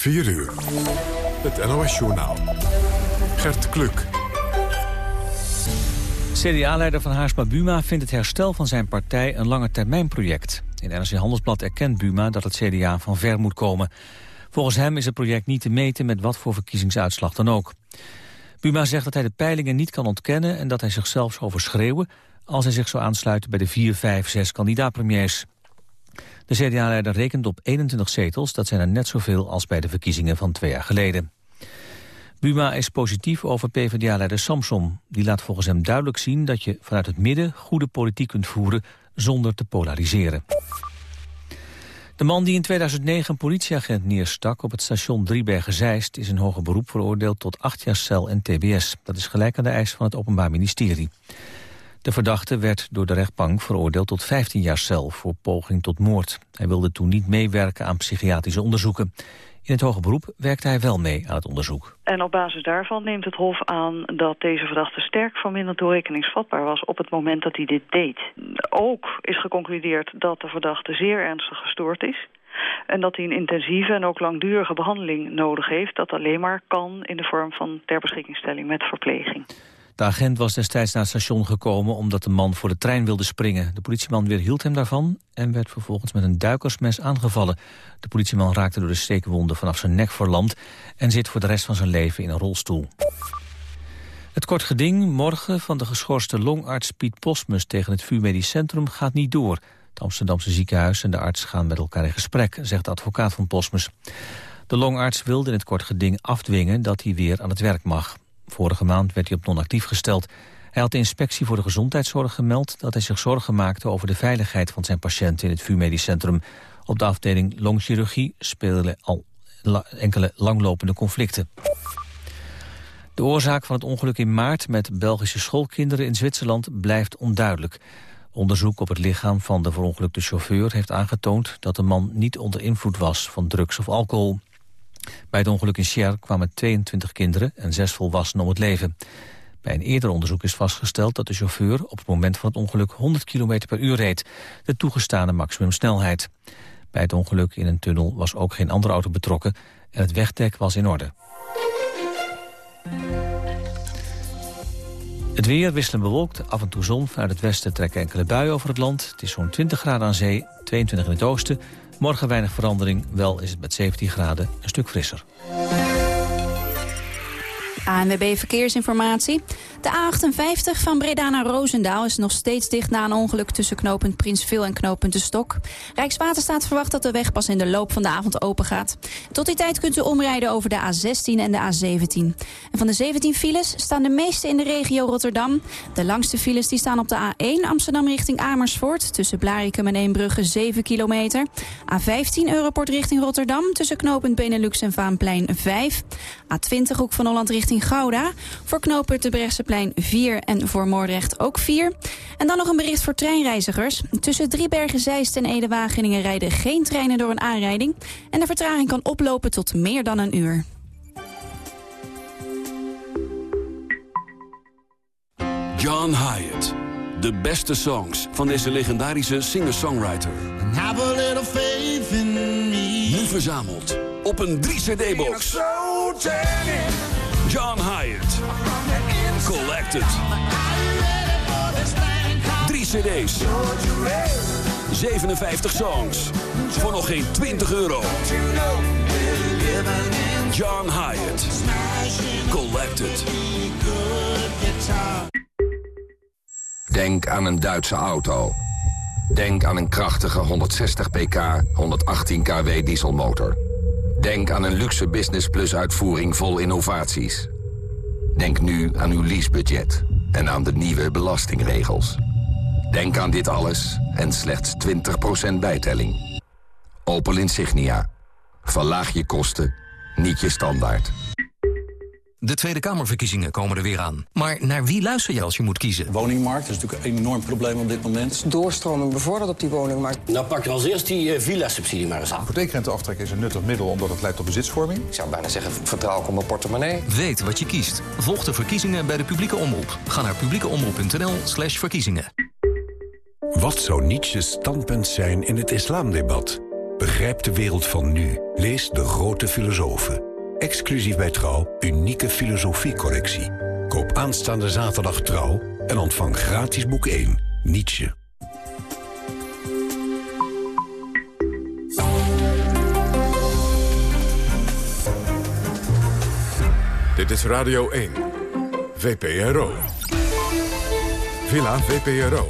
4 uur. Het NOS-journaal. Gert Kluk. CDA-leider van Haarsma Buma vindt het herstel van zijn partij een lange termijnproject. In NRC Handelsblad erkent Buma dat het CDA van ver moet komen. Volgens hem is het project niet te meten met wat voor verkiezingsuitslag dan ook. Buma zegt dat hij de peilingen niet kan ontkennen en dat hij zichzelf zou overschreeuwen als hij zich zou aansluiten bij de 4, 5, 6 kandidaatpremiers. De CDA-leider rekent op 21 zetels, dat zijn er net zoveel als bij de verkiezingen van twee jaar geleden. Buma is positief over PvdA-leider Samsom. Die laat volgens hem duidelijk zien dat je vanuit het midden goede politiek kunt voeren zonder te polariseren. De man die in 2009 een politieagent neerstak op het station Driebergen-Zeist... is in hoger beroep veroordeeld tot acht jaar cel en tbs. Dat is gelijk aan de eis van het Openbaar Ministerie. De verdachte werd door de rechtbank veroordeeld tot 15 jaar cel voor poging tot moord. Hij wilde toen niet meewerken aan psychiatrische onderzoeken. In het hoge beroep werkte hij wel mee aan het onderzoek. En op basis daarvan neemt het Hof aan dat deze verdachte sterk verminderd doorrekeningsvatbaar was op het moment dat hij dit deed. Ook is geconcludeerd dat de verdachte zeer ernstig gestoord is. En dat hij een intensieve en ook langdurige behandeling nodig heeft. Dat alleen maar kan in de vorm van ter beschikkingstelling met verpleging. De agent was destijds naar het station gekomen omdat de man voor de trein wilde springen. De politieman weerhield hem daarvan en werd vervolgens met een duikersmes aangevallen. De politieman raakte door de steekwonden vanaf zijn nek verlamd en zit voor de rest van zijn leven in een rolstoel. Het kort geding morgen van de geschorste longarts Piet Posmus tegen het VU Medisch Centrum gaat niet door. Het Amsterdamse ziekenhuis en de arts gaan met elkaar in gesprek, zegt de advocaat van Posmus. De longarts wilde in het kort geding afdwingen dat hij weer aan het werk mag. Vorige maand werd hij op non-actief gesteld. Hij had de inspectie voor de gezondheidszorg gemeld... dat hij zich zorgen maakte over de veiligheid van zijn patiënten in het VU Medisch Centrum. Op de afdeling longchirurgie speelden al enkele langlopende conflicten. De oorzaak van het ongeluk in maart met Belgische schoolkinderen in Zwitserland blijft onduidelijk. Onderzoek op het lichaam van de verongelukte chauffeur heeft aangetoond dat de man niet onder invloed was van drugs of alcohol. Bij het ongeluk in Sierre kwamen 22 kinderen en 6 volwassenen om het leven. Bij een eerder onderzoek is vastgesteld dat de chauffeur op het moment van het ongeluk 100 km per uur reed, de toegestane maximumsnelheid. Bij het ongeluk in een tunnel was ook geen andere auto betrokken en het wegdek was in orde. Het weer wisselen bewolkt, af en toe zon. Vanuit het westen trekken enkele buien over het land. Het is zo'n 20 graden aan zee, 22 in het oosten. Morgen weinig verandering, wel is het met 17 graden een stuk frisser. ANWB Verkeersinformatie. De A58 van Breda naar Roosendaal is nog steeds dicht na een ongeluk tussen knooppunt Prinsveel en knooppunt De Stok. Rijkswaterstaat verwacht dat de weg pas in de loop van de avond open gaat. Tot die tijd kunt u omrijden over de A16 en de A17. En van de 17 files staan de meeste in de regio Rotterdam. De langste files die staan op de A1 Amsterdam richting Amersfoort... tussen Blarikum en Eembrugge 7 kilometer. A15 Europort richting Rotterdam tussen knooppunt Benelux en Vaanplein 5. A20 Hoek van Holland richting Gouda. Voor knooppunt de Brechtseplein 4 en voor Moordrecht ook 4. En dan nog een bericht voor treinreizigers. Tussen Driebergen, Zeist en Ede-Wageningen rijden geen treinen door een aanrijding. En de vertraging kan oplopen tot meer dan een uur. John Hyatt. De beste songs van deze legendarische singer-songwriter. Nu verzameld op een 3-cd-box. John Hyatt. Collected. 3 cd's. 57 songs. Voor nog geen 20 euro. John Hyatt. Collected. Denk aan een Duitse auto. Denk aan een krachtige 160 pk, 118 kW dieselmotor. Denk aan een luxe Business Plus uitvoering vol innovaties. Denk nu aan uw leasebudget en aan de nieuwe belastingregels. Denk aan dit alles en slechts 20% bijtelling. Opel Insignia. Verlaag je kosten, niet je standaard. De Tweede Kamerverkiezingen komen er weer aan. Maar naar wie luister je als je moet kiezen? Woningmarkt is natuurlijk een enorm probleem op dit moment. Doorstroming bevorderd op die woningmarkt. Nou pak je als eerst die uh, villa-subsidie maar eens aan. Hypotheekrenteaftrek is een nuttig middel omdat het leidt tot bezitsvorming. Ik zou bijna zeggen, vertrouw ik op mijn portemonnee. Weet wat je kiest. Volg de verkiezingen bij de publieke omroep. Ga naar publiekeomroep.nl slash verkiezingen. Wat zou Nietzsche's standpunt zijn in het islamdebat? Begrijp de wereld van nu. Lees De Grote Filosofen. Exclusief bij Trouw, unieke filosofiecollectie. Koop aanstaande zaterdag Trouw en ontvang gratis boek 1, Nietzsche. Dit is Radio 1. VPRO. Villa VPRO.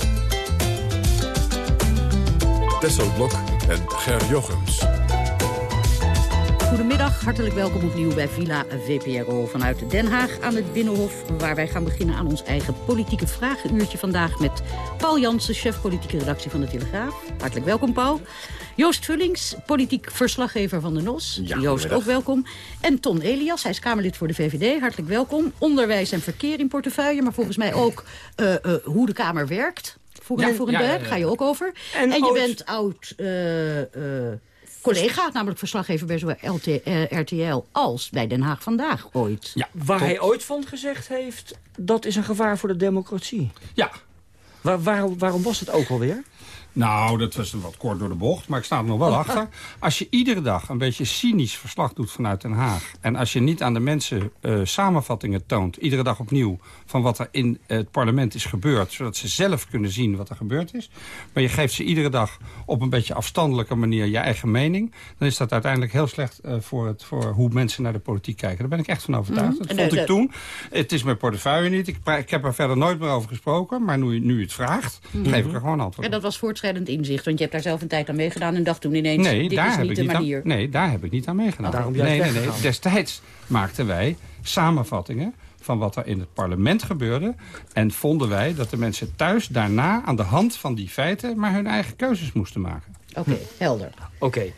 Tesselblok en Ger Jochems. Goedemiddag, hartelijk welkom opnieuw bij Villa VPRO vanuit Den Haag aan het Binnenhof... waar wij gaan beginnen aan ons eigen politieke vragenuurtje vandaag... met Paul Jansen, chef politieke redactie van de Telegraaf. Hartelijk welkom, Paul. Joost Vullings, politiek verslaggever van de NOS. Ja, Joost, ook welkom. En Ton Elias, hij is Kamerlid voor de VVD. Hartelijk welkom. Onderwijs en verkeer in portefeuille, maar volgens mij ook uh, uh, hoe de Kamer werkt. Voor, ja, voor een ja, ja, ga je ook over. En, en je bent oud... Uh, collega, namelijk verslaggever bij zowel LT, uh, RTL als bij Den Haag Vandaag ooit. Ja, waar hij ooit van gezegd heeft, dat is een gevaar voor de democratie. Ja. Waar, waar, waarom was het ook alweer? Nou, dat was wat kort door de bocht, maar ik sta er nog wel achter. Als je iedere dag een beetje cynisch verslag doet vanuit Den Haag... en als je niet aan de mensen uh, samenvattingen toont, iedere dag opnieuw... van wat er in het parlement is gebeurd... zodat ze zelf kunnen zien wat er gebeurd is... maar je geeft ze iedere dag op een beetje afstandelijke manier je eigen mening... dan is dat uiteindelijk heel slecht uh, voor, het, voor hoe mensen naar de politiek kijken. Daar ben ik echt van overtuigd. Mm, dat vond ik toen. Het is mijn portefeuille niet. Ik, ik, heb er verder nooit meer over gesproken. Maar nu, nu het vraagt, mm -hmm. geef ik er gewoon antwoord En dat was voortschrijdend inzicht. Want je hebt daar zelf een tijd aan meegedaan en dacht toen ineens, nee, dit daar is heb niet ik de manier. Aan, nee, daar heb ik niet aan meegedaan. Daarom nee, nee, nee. Destijds maakten wij samenvattingen van wat er in het parlement gebeurde. En vonden wij dat de mensen thuis daarna aan de hand van die feiten... maar hun eigen keuzes moesten maken. Oké, okay, helder. Oké. Okay.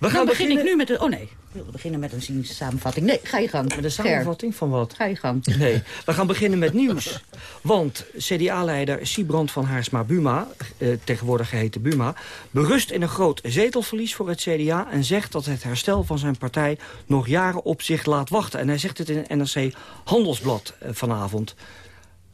We gaan Dan begin beginnen... ik nu met de... Oh nee, ik wilde beginnen met een cynische samenvatting. Nee, ga je gang. Met een samenvatting van wat? Ga je gang. Nee, we gaan beginnen met nieuws. Want CDA-leider Siebrand van Haarsma-Buma, eh, tegenwoordig geheten Buma... berust in een groot zetelverlies voor het CDA... en zegt dat het herstel van zijn partij nog jaren op zich laat wachten. En hij zegt het in het NRC Handelsblad eh, vanavond.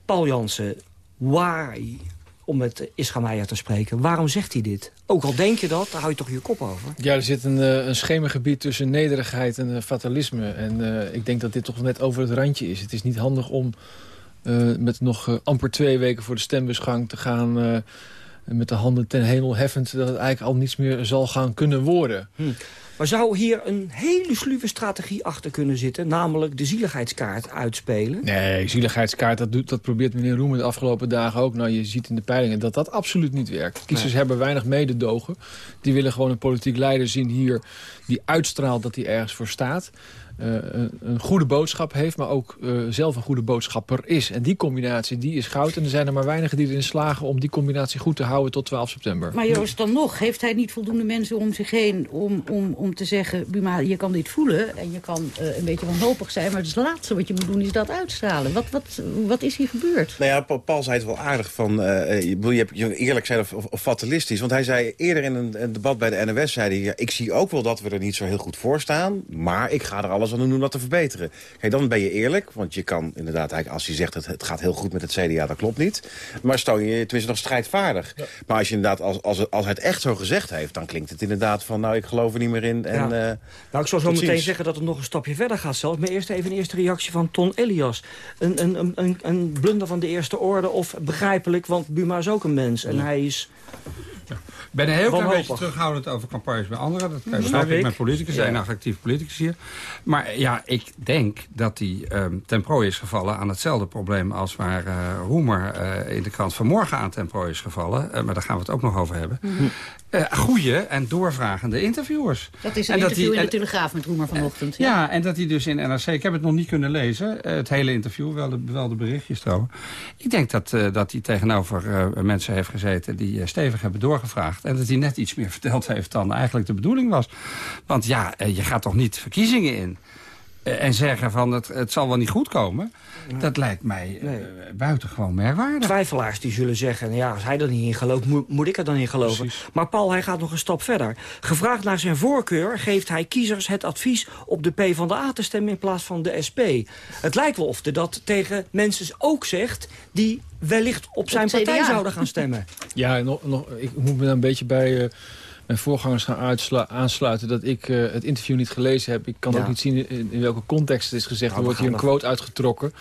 Paul Jansen, why om met Ischa te spreken. Waarom zegt hij dit? Ook al denk je dat, daar hou je toch je kop over? Ja, er zit een, uh, een schemergebied tussen nederigheid en uh, fatalisme. En uh, ik denk dat dit toch net over het randje is. Het is niet handig om met nog amper twee weken voor de stembusgang te gaan... met de handen ten hemel heffend dat het eigenlijk al niets meer zal gaan kunnen worden. Hm. Maar zou hier een hele sluwe strategie achter kunnen zitten? Namelijk de zieligheidskaart uitspelen? Nee, zieligheidskaart, dat, doet, dat probeert meneer Roemer de afgelopen dagen ook. Nou, je ziet in de peilingen dat dat absoluut niet werkt. Kiezers nee. hebben weinig mededogen. Die willen gewoon een politiek leider zien hier... die uitstraalt dat hij ergens voor staat. Uh, een, een, goede boodschap heeft, maar ook uh, zelf een goede boodschapper is. En die combinatie die is goud. En er zijn er maar weinigen die erin slagen om die combinatie goed te houden tot 12 september. Maar Joost, dan nog, heeft hij niet voldoende mensen om zich heen om, om, om te zeggen... Buma, je kan dit voelen en je kan uh, een beetje wanhopig zijn... maar het laatste wat je moet doen is dat uitstralen. Wat, wat, wat is hier gebeurd? Nou ja, Paul zei het wel aardig van... je, je hebt eerlijk zijn of, of, of, fatalistisch. Want hij zei eerder in een, een debat bij de NOS... zei hij, ja, ik zie ook wel dat we er niet zo heel goed voor staan... maar ik ga er alles aan doen om dat te verbeteren. Kijk, dan ben je eerlijk, want je kan inderdaad... eigenlijk als je zegt het, het gaat heel goed met het CDA, dat klopt niet. Maar stel je tenminste nog strijdvaardig. Ja. Maar als je inderdaad, als, als, als hij het echt zo gezegd heeft... dan klinkt het inderdaad van, nou, ik geloof er niet meer in. En, ja. uh, nou, ik zal zo meteen ziens. zeggen dat het nog een stapje verder gaat zelfs. Maar eerst even een eerste reactie van Ton Elias. Een, een, een, een blunder van de eerste orde of begrijpelijk... want Buma is ook een mens en hij is... Ik ben een heel klein beetje terughoudend over campagnes bij anderen. Dat kan begrijp ik. met politicus zijn, ja. actief politicus hier. Maar ja, ik denk dat hij um, ten prooi is gevallen aan hetzelfde probleem... als waar uh, Roemer uh, in de krant vanmorgen aan ten prooi is gevallen. Uh, maar daar gaan we het ook nog over hebben. Mm -hmm. Uh, goede en doorvragende interviewers. Dat is een en interview die, in de Telegraaf met Roemer vanochtend. Ja. ja, en dat hij dus in NRC... Ik heb het nog niet kunnen lezen, uh, het hele interview. Wel de, wel de berichtjes trouwens. Ik denk dat, uh, dat hij tegenover mensen heeft gezeten... die stevig hebben doorgevraagd. En dat hij net iets meer verteld heeft dan eigenlijk de bedoeling was. Want ja, je gaat toch niet verkiezingen in en zeggen van het, het zal wel niet goed komen... Ja. dat lijkt mij nee. uh, buitengewoon merkwaardig. Twijfelaars die zullen zeggen, ja, als hij er niet in gelooft... moet, moet ik er dan in geloven. Precies. Maar Paul, hij gaat nog een stap verder. Gevraagd naar zijn voorkeur geeft hij kiezers het advies... op de PvdA te stemmen in plaats van de SP. Het lijkt wel of hij dat tegen mensen ook zegt... die wellicht op zijn op partij zouden gaan stemmen. Ja, nog, nog, ik moet me daar een beetje bij... Uh, mijn voorgangers gaan aansluiten... dat ik het interview niet gelezen heb. Ik kan ook niet zien in, welke context het is gezegd. Nou, er wordt hier een quote uitgetrokken.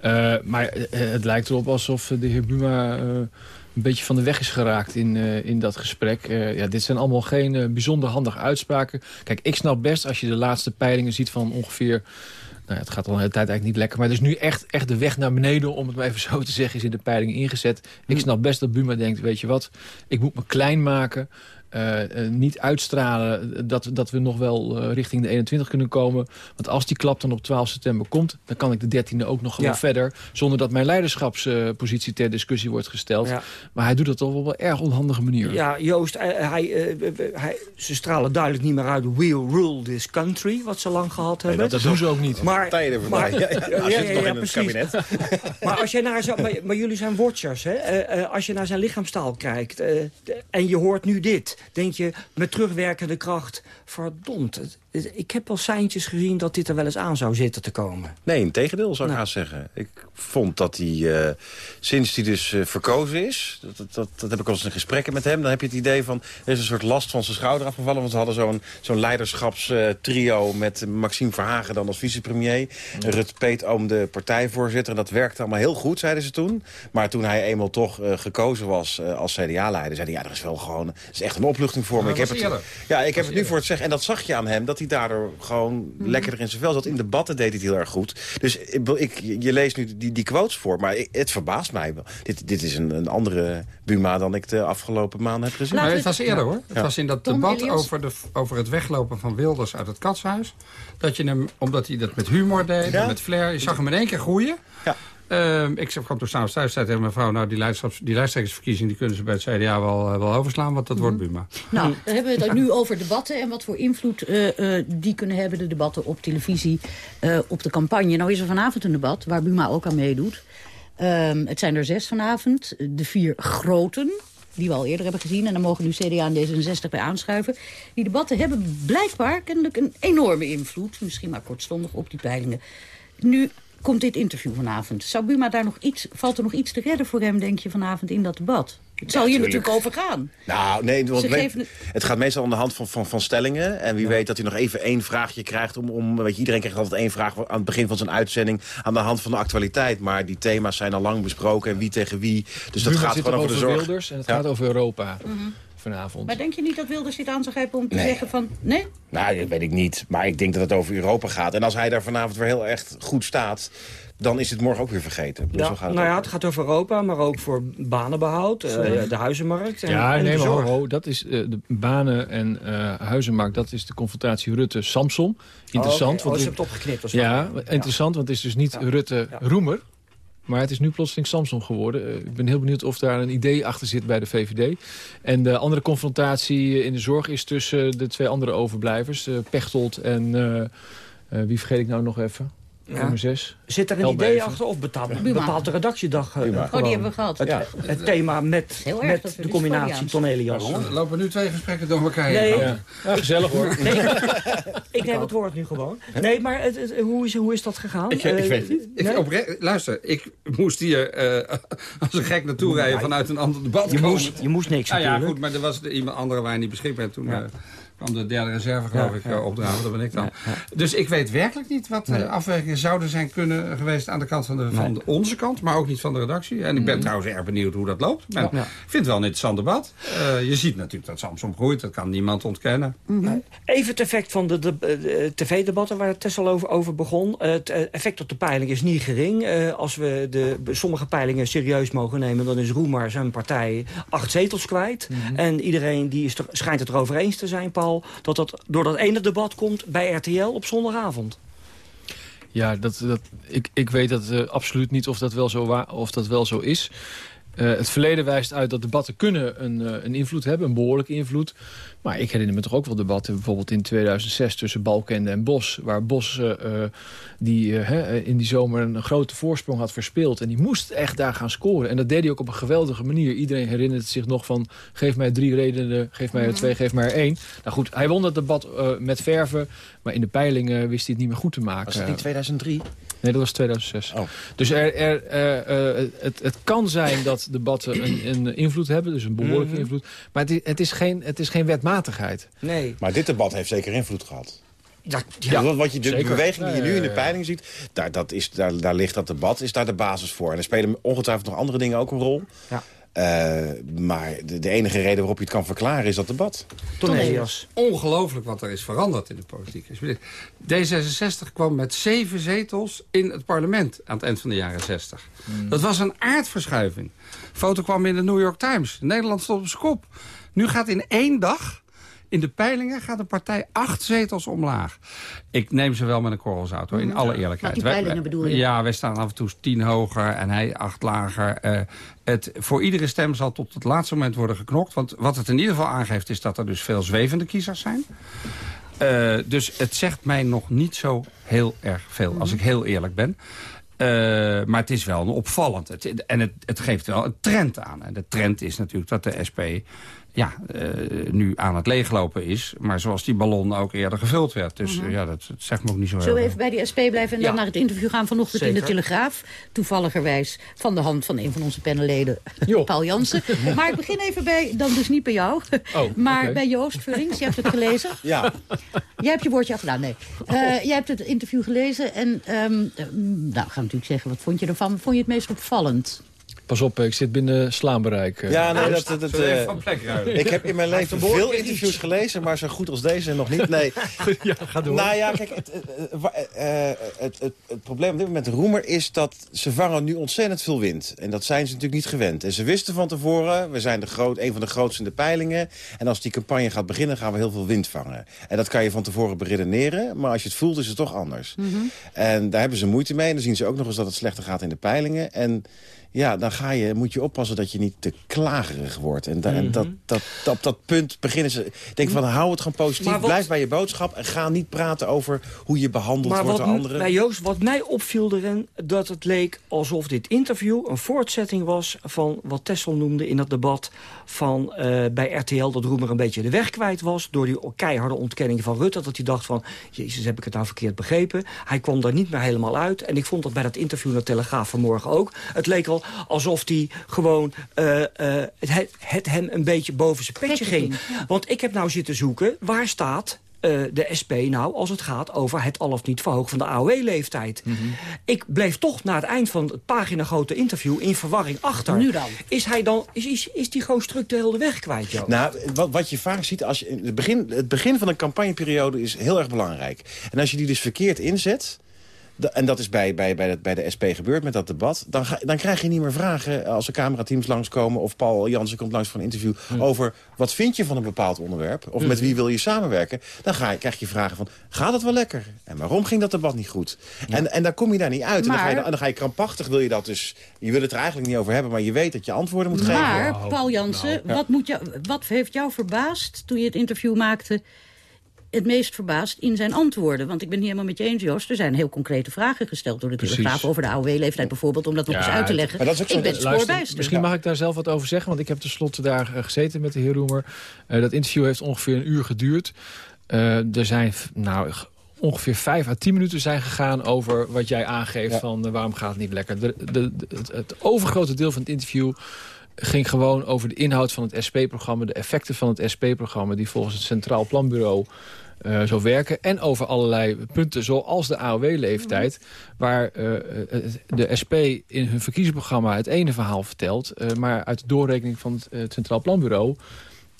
Ja. maar het lijkt erop alsof de heer Buma een beetje van de weg is geraakt in, in dat gesprek. ja, dit zijn allemaal geen bijzonder handige uitspraken. Kijk, ik snap best als je de laatste peilingen ziet van ongeveer nou, het gaat al een hele tijd eigenlijk niet lekker. Maar het is nu echt, echt de weg naar beneden, om het maar even zo te zeggen, is in de peiling ingezet. Ik hm. snap best dat Buma denkt, weet je wat, ik moet me klein maken. Uh, niet uitstralen dat, dat we nog wel uh, richting de 21 kunnen komen. Want als die klap dan op 12 september komt... dan kan ik de 13e ook nog gewoon verder... zonder dat mijn leiderschapspositie ter discussie wordt gesteld. Maar hij doet dat op een erg onhandige manier. Ja, Joost, hij, hij, ze stralen duidelijk niet meer uit... we'll rule this country, wat ze lang gehad hebben. Nee, dat, doen ze ook niet. Maar, tijden voorbij. Maar, ja, ja, ja, ja, precies. maar, als jij naar zo, maar, maar, jullie zijn watchers, hè? als je naar zijn lichaamstaal kijkt... en je hoort nu dit denk je met terugwerkende kracht... verdomd, ik heb wel seintjes gezien dat dit er wel eens aan zou zitten te komen. Nee, in tegendeel zou ik nou. zeggen. Ik vond dat hij, uh, sinds hij dus uh, verkozen is... Dat, dat, dat, heb ik al eens in gesprekken met hem... dan heb je het idee van, er is een soort last van zijn schouder afgevallen... want ze hadden zo'n zo'n leiderschapstrio met Maxime Verhagen dan als vicepremier... Rut Peet Oom de partijvoorzitter. En dat werkte allemaal heel goed, zeiden ze toen. Maar toen hij eenmaal toch uh, gekozen was als CDA-leider... zei hij, ja, er is wel gewoon... is echt een opluchting voor me. ik heb het, ja, ik heb het nu voor het zeggen. En dat zag je aan hem, dat hij daardoor gewoon mm. lekkerder in zijn vel zat. In debatten deed hij het heel erg goed. Dus ik, je leest nu die, die quotes voor, maar het verbaast mij wel. Dit, dit is een, een andere Buma dan ik de afgelopen maanden heb gezien. Maar het was eerder hoor. Het was in dat debat over, de, over het weglopen van Wilders uit het katshuis. Dat je hem, omdat hij dat met humor deed, met flair, je zag hem in één keer groeien. Ja. Uh, ik kwam toen s'avonds thuis, zei tegen mijn vrouw... nou, die, die lijsttrekkersverkiezing die kunnen ze bij het CDA wel, uh, wel overslaan... want dat wordt mhm. Buma. Nou, dan hebben we het nu over debatten... en wat voor invloed uh, die kunnen hebben, de debatten op televisie... op de campagne. Nou is er vanavond een debat, waar Buma ook aan meedoet. Ehm, het zijn er zes vanavond. De vier groten, die we al eerder hebben gezien. En dan mogen nu CDA en D66 bij aanschuiven. Die debatten hebben blijkbaar kennelijk een enorme invloed... misschien maar kortstondig op die peilingen. Nu komt dit interview vanavond. Zou Buma daar nog iets, valt er nog iets te redden voor hem, denk je, vanavond in dat debat? Het zal hier natuurlijk over gaan. Nou, nee, want het... gaat meestal aan de hand van, van, van stellingen. En wie weet dat hij nog even één vraagje krijgt. Om, om, weet je, iedereen krijgt altijd één vraag aan het begin van zijn uitzending. Aan de hand van de actualiteit. Maar die thema's zijn al lang besproken. En wie tegen wie. Dus dat gaat gewoon over de zorg. Wilders en het gaat over Europa. Mhm. Vanavond. Maar denk je niet dat Wilders dit aan zou grijpen om te zeggen van... nee? Nou, dat weet ik niet. Maar ik denk dat het over Europa gaat. En als hij daar vanavond weer heel echt goed staat dan is het morgen ook weer vergeten. Dus ja, gaat het nou ja, het gaat over Europa, maar ook voor banenbehoud, uh, de huizenmarkt. En, ja, nee, maar dat is uh, de banen- en uh, huizenmarkt, dat is de confrontatie Rutte-Samson. Interessant. Oh, okay. oh, ze het opgeknipt. Ja, interessant, want het is dus niet Rutte-Roemer. Maar het is nu plotseling Samson geworden. ik ben heel benieuwd of daar een idee achter zit bij de VVD. En de andere confrontatie in de zorg is tussen de twee andere overblijvers. Pechtold en... wie vergeet ik nou nog even? Nummer 6. Zit er een idee achter of bepaalt, bepaalt de redactiedag uh, Oh, die hebben we gehad. Het, het thema met, met de combinatie tonelias. Lopen nu twee gesprekken door elkaar nee. Ja. gezellig hoor. Nee, ik heb het woord nu gewoon. Nee, maar het, hoe, is, hoe is dat gegaan? Ik, ik weet het niet. Ik, luister, ik moest hier uh, als een gek naartoe rijden vanuit een ander debat je Moest, je moest niks ah, Ja, goed, maar er was iemand andere waar je niet beschikbaar toen... Kwam de derde reserve, geloof ik, ja. opdragen. Dat ben ik dan. Dus ik weet werkelijk niet wat de afwegingen zouden zijn kunnen geweest... aan de kant van, de, van onze kant, maar ook niet van de redactie. En ik ben mhm. trouwens erg benieuwd hoe dat loopt. ik vind het wel een interessant debat. Uh, je ziet natuurlijk dat Samsung groeit, dat kan niemand ontkennen. Mhm. Even het effect van de, de, tv-debatten waar Tessel over, over begon. het eh, effect op de peiling is niet gering. Uh, als we de, sommige peilingen serieus mogen nemen... dan is Roemer zijn partij acht zetels kwijt. Mhm. En iedereen die is schijnt het erover eens te zijn, Paul dat dat door dat ene debat komt bij RTL op zondagavond. Ja, dat, dat, ik, ik weet dat uh, absoluut niet of dat wel zo, waar, of dat wel zo is. Uh, het verleden wijst uit dat debatten kunnen een, uh, een invloed hebben, een behoorlijke invloed. Maar ik herinner me toch ook wel debatten, bijvoorbeeld in 2006 tussen Balkende en Bos. Waar Bos uh, die, in die zomer een grote voorsprong had verspeeld. En die moest echt daar gaan scoren. En dat deed hij ook op een geweldige manier. Iedereen herinnert zich nog van, geef mij drie redenen, geef mij er twee, geef mij er één. Nou goed, hij won dat debat met verven. Maar in de peilingen wist hij het niet meer goed te maken. Was in 2003? Nee, dat was 2006. Oh. Dus er, er, het, het kan zijn dat debatten een, een invloed hebben. Dus een behoorlijke Mhm. invloed. Maar het is, het, is geen, het is geen wetmatigheid. Nee. Maar dit debat heeft zeker invloed gehad. Ja, Ja, wat- wat je, de zeker. beweging die je nu in de peiling ziet, daar, dat is, daar, daar ligt dat debat, is daar de basis voor. En er spelen ongetwijfeld nog andere dingen ook een rol. Ja. Eh, maar de, de enige reden waarop je het kan verklaren is dat debat. Ton Elias. Ongelooflijk wat er is veranderd in de politiek. D66 kwam met zeven zetels in het parlement aan het eind van de jaren 60. Dat was een aardverschuiving. Foto kwam in de New York Times. Nederland stond op zijn kop. Nu gaat in één dag, in de peilingen, gaat een partij acht zetels omlaag. Ik neem ze wel met een korrel zout, hoor, in alle eerlijkheid. Maar die peilingen bedoel je? Ja, wij staan af en toe tien hoger en hij acht lager. Eh, het, voor iedere stem zal tot het laatste moment worden geknokt. Want wat het in ieder geval aangeeft is dat er dus veel zwevende kiezers zijn. Eh, dus het zegt mij nog niet zo heel erg veel, als ik heel eerlijk ben. Eh, maar het is wel een opvallend. Het, en het, het geeft wel een trend aan. En de trend is natuurlijk dat de SP ja, eh, nu aan het leeglopen is. Maar zoals die ballon ook eerder gevuld werd. Dus Mhm. ja, dat, dat zegt me ook niet zo heel Zullen we even bij de SP blijven en dan naar het interview gaan vanochtend in de. Telegraaf. Toevalligerwijs van de hand van een van onze panelleden, Paul Jansen. Maar ik begin even bij, dan dus niet bij jou, Oh, maar bij Joost Vullings. Je hebt het gelezen. Ja. Jij hebt je woordje afgedaan, nee. Eh, jij hebt het interview gelezen en, eh, nou, gaan we natuurlijk zeggen, wat vond je ervan? Vond je het meest opvallend? Pas op, ik zit binnen slaanbereik. eh. Ja, nee, dat, dat, dat, eh, van plek ruilen? ik heb in mijn leven veel interviews gelezen, maar zo goed als deze nog niet. Nee. ja, ga door. Nou ja, kijk, het, eh, eh, eh, het, het, het probleem op dit moment met de Roemer is dat ze vangen nu ontzettend veel wind. En dat zijn ze natuurlijk niet gewend. En ze wisten van tevoren, we zijn de groot, een van de grootste in de peilingen. En als die campagne gaat beginnen, gaan we heel veel wind vangen. En dat kan je van tevoren beredeneren, maar als je het voelt, is het toch anders. En daar hebben ze moeite mee. En dan zien ze ook nog eens dat het slechter gaat in de peilingen. En ja, dan ga je, moet je oppassen dat je niet te klagerig wordt. En, da- en dat, dat, dat, op dat punt beginnen ze... Ik denk van, hou het gewoon positief. Maar wat- Blijf bij je boodschap. En ga niet praten over hoe je behandeld Maar wordt door anderen. bij Joost, wat mij opviel erin... dat het leek alsof dit interview een voortzetting was... van wat Tessel noemde in dat debat van, eh, bij RTL... dat Roemer een beetje de weg kwijt was... door die keiharde ontkenning van Rutte. Dat hij dacht van, jezus, heb ik het nou verkeerd begrepen? Hij kwam daar niet meer helemaal uit. En ik vond dat bij dat interview naar Telegraaf vanmorgen ook. Het leek wel alsof hij gewoon... eh, eh, het, het hem een beetje boven zijn petje ging. Want ik heb nou zitten zoeken, waar staat eh, de SP nou als het gaat over het al of niet verhogen van de AOW-leeftijd? Mhm. Ik bleef toch na het eind van het pagina-grote interview in verwarring achter. Nu dan? Is hij dan, is, is, is die gewoon structureel de weg kwijt, Joop? Nou, wat, wat je vaak ziet, als je, het, begin, het begin van een campagneperiode is heel erg belangrijk. En als je die dus verkeerd inzet... en dat is bij, bij, bij, de, bij de SP gebeurd met dat debat... Dan, ga, dan krijg je niet meer vragen als er camerateams langskomen... of Paul Jansen komt langs voor een interview... over wat vind je van een bepaald onderwerp... of met wie wil je samenwerken... dan ga je, krijg je vragen van, gaat het wel lekker? En waarom ging dat debat niet goed? En, en dan kom je daar niet uit. En, dan ga je, en dan ga je krampachtig, wil je dat dus... je wil het er eigenlijk niet over hebben... maar je weet dat je antwoorden moet geven. Maar, Paul Jansen, Nou, ja. wat, moet jou, wat heeft jou verbaasd toen je het interview maakte... het meest verbaasd in zijn antwoorden? Want ik ben het niet helemaal met je eens, Joost. Er zijn heel concrete vragen gesteld door de Precies. Telegraaf... over de AOW-leeftijd bijvoorbeeld, om dat nog Ja, eens uit te leggen. maar dat is ook zo- ik ben spoorbijster. Misschien mag ik daar zelf wat over zeggen, want ik heb tenslotte daar eh, gezeten met de heer Roemer. Eh, dat interview heeft ongeveer een uur geduurd. Eh, er zijn nou, ongeveer vijf à tien minuten zijn gegaan over wat jij aangeeft van waarom gaat het niet lekker. De, de, de- het, het overgrote deel van het interview ging gewoon over de inhoud van het SP-programma... de effecten van het SP-programma die volgens het Centraal Planbureau eh, zo werken. En over allerlei punten zoals de AOW-leeftijd... waar eh, de SP in hun verkiezingsprogramma het ene verhaal vertelt... eh, maar uit de doorrekening van het, het Centraal Planbureau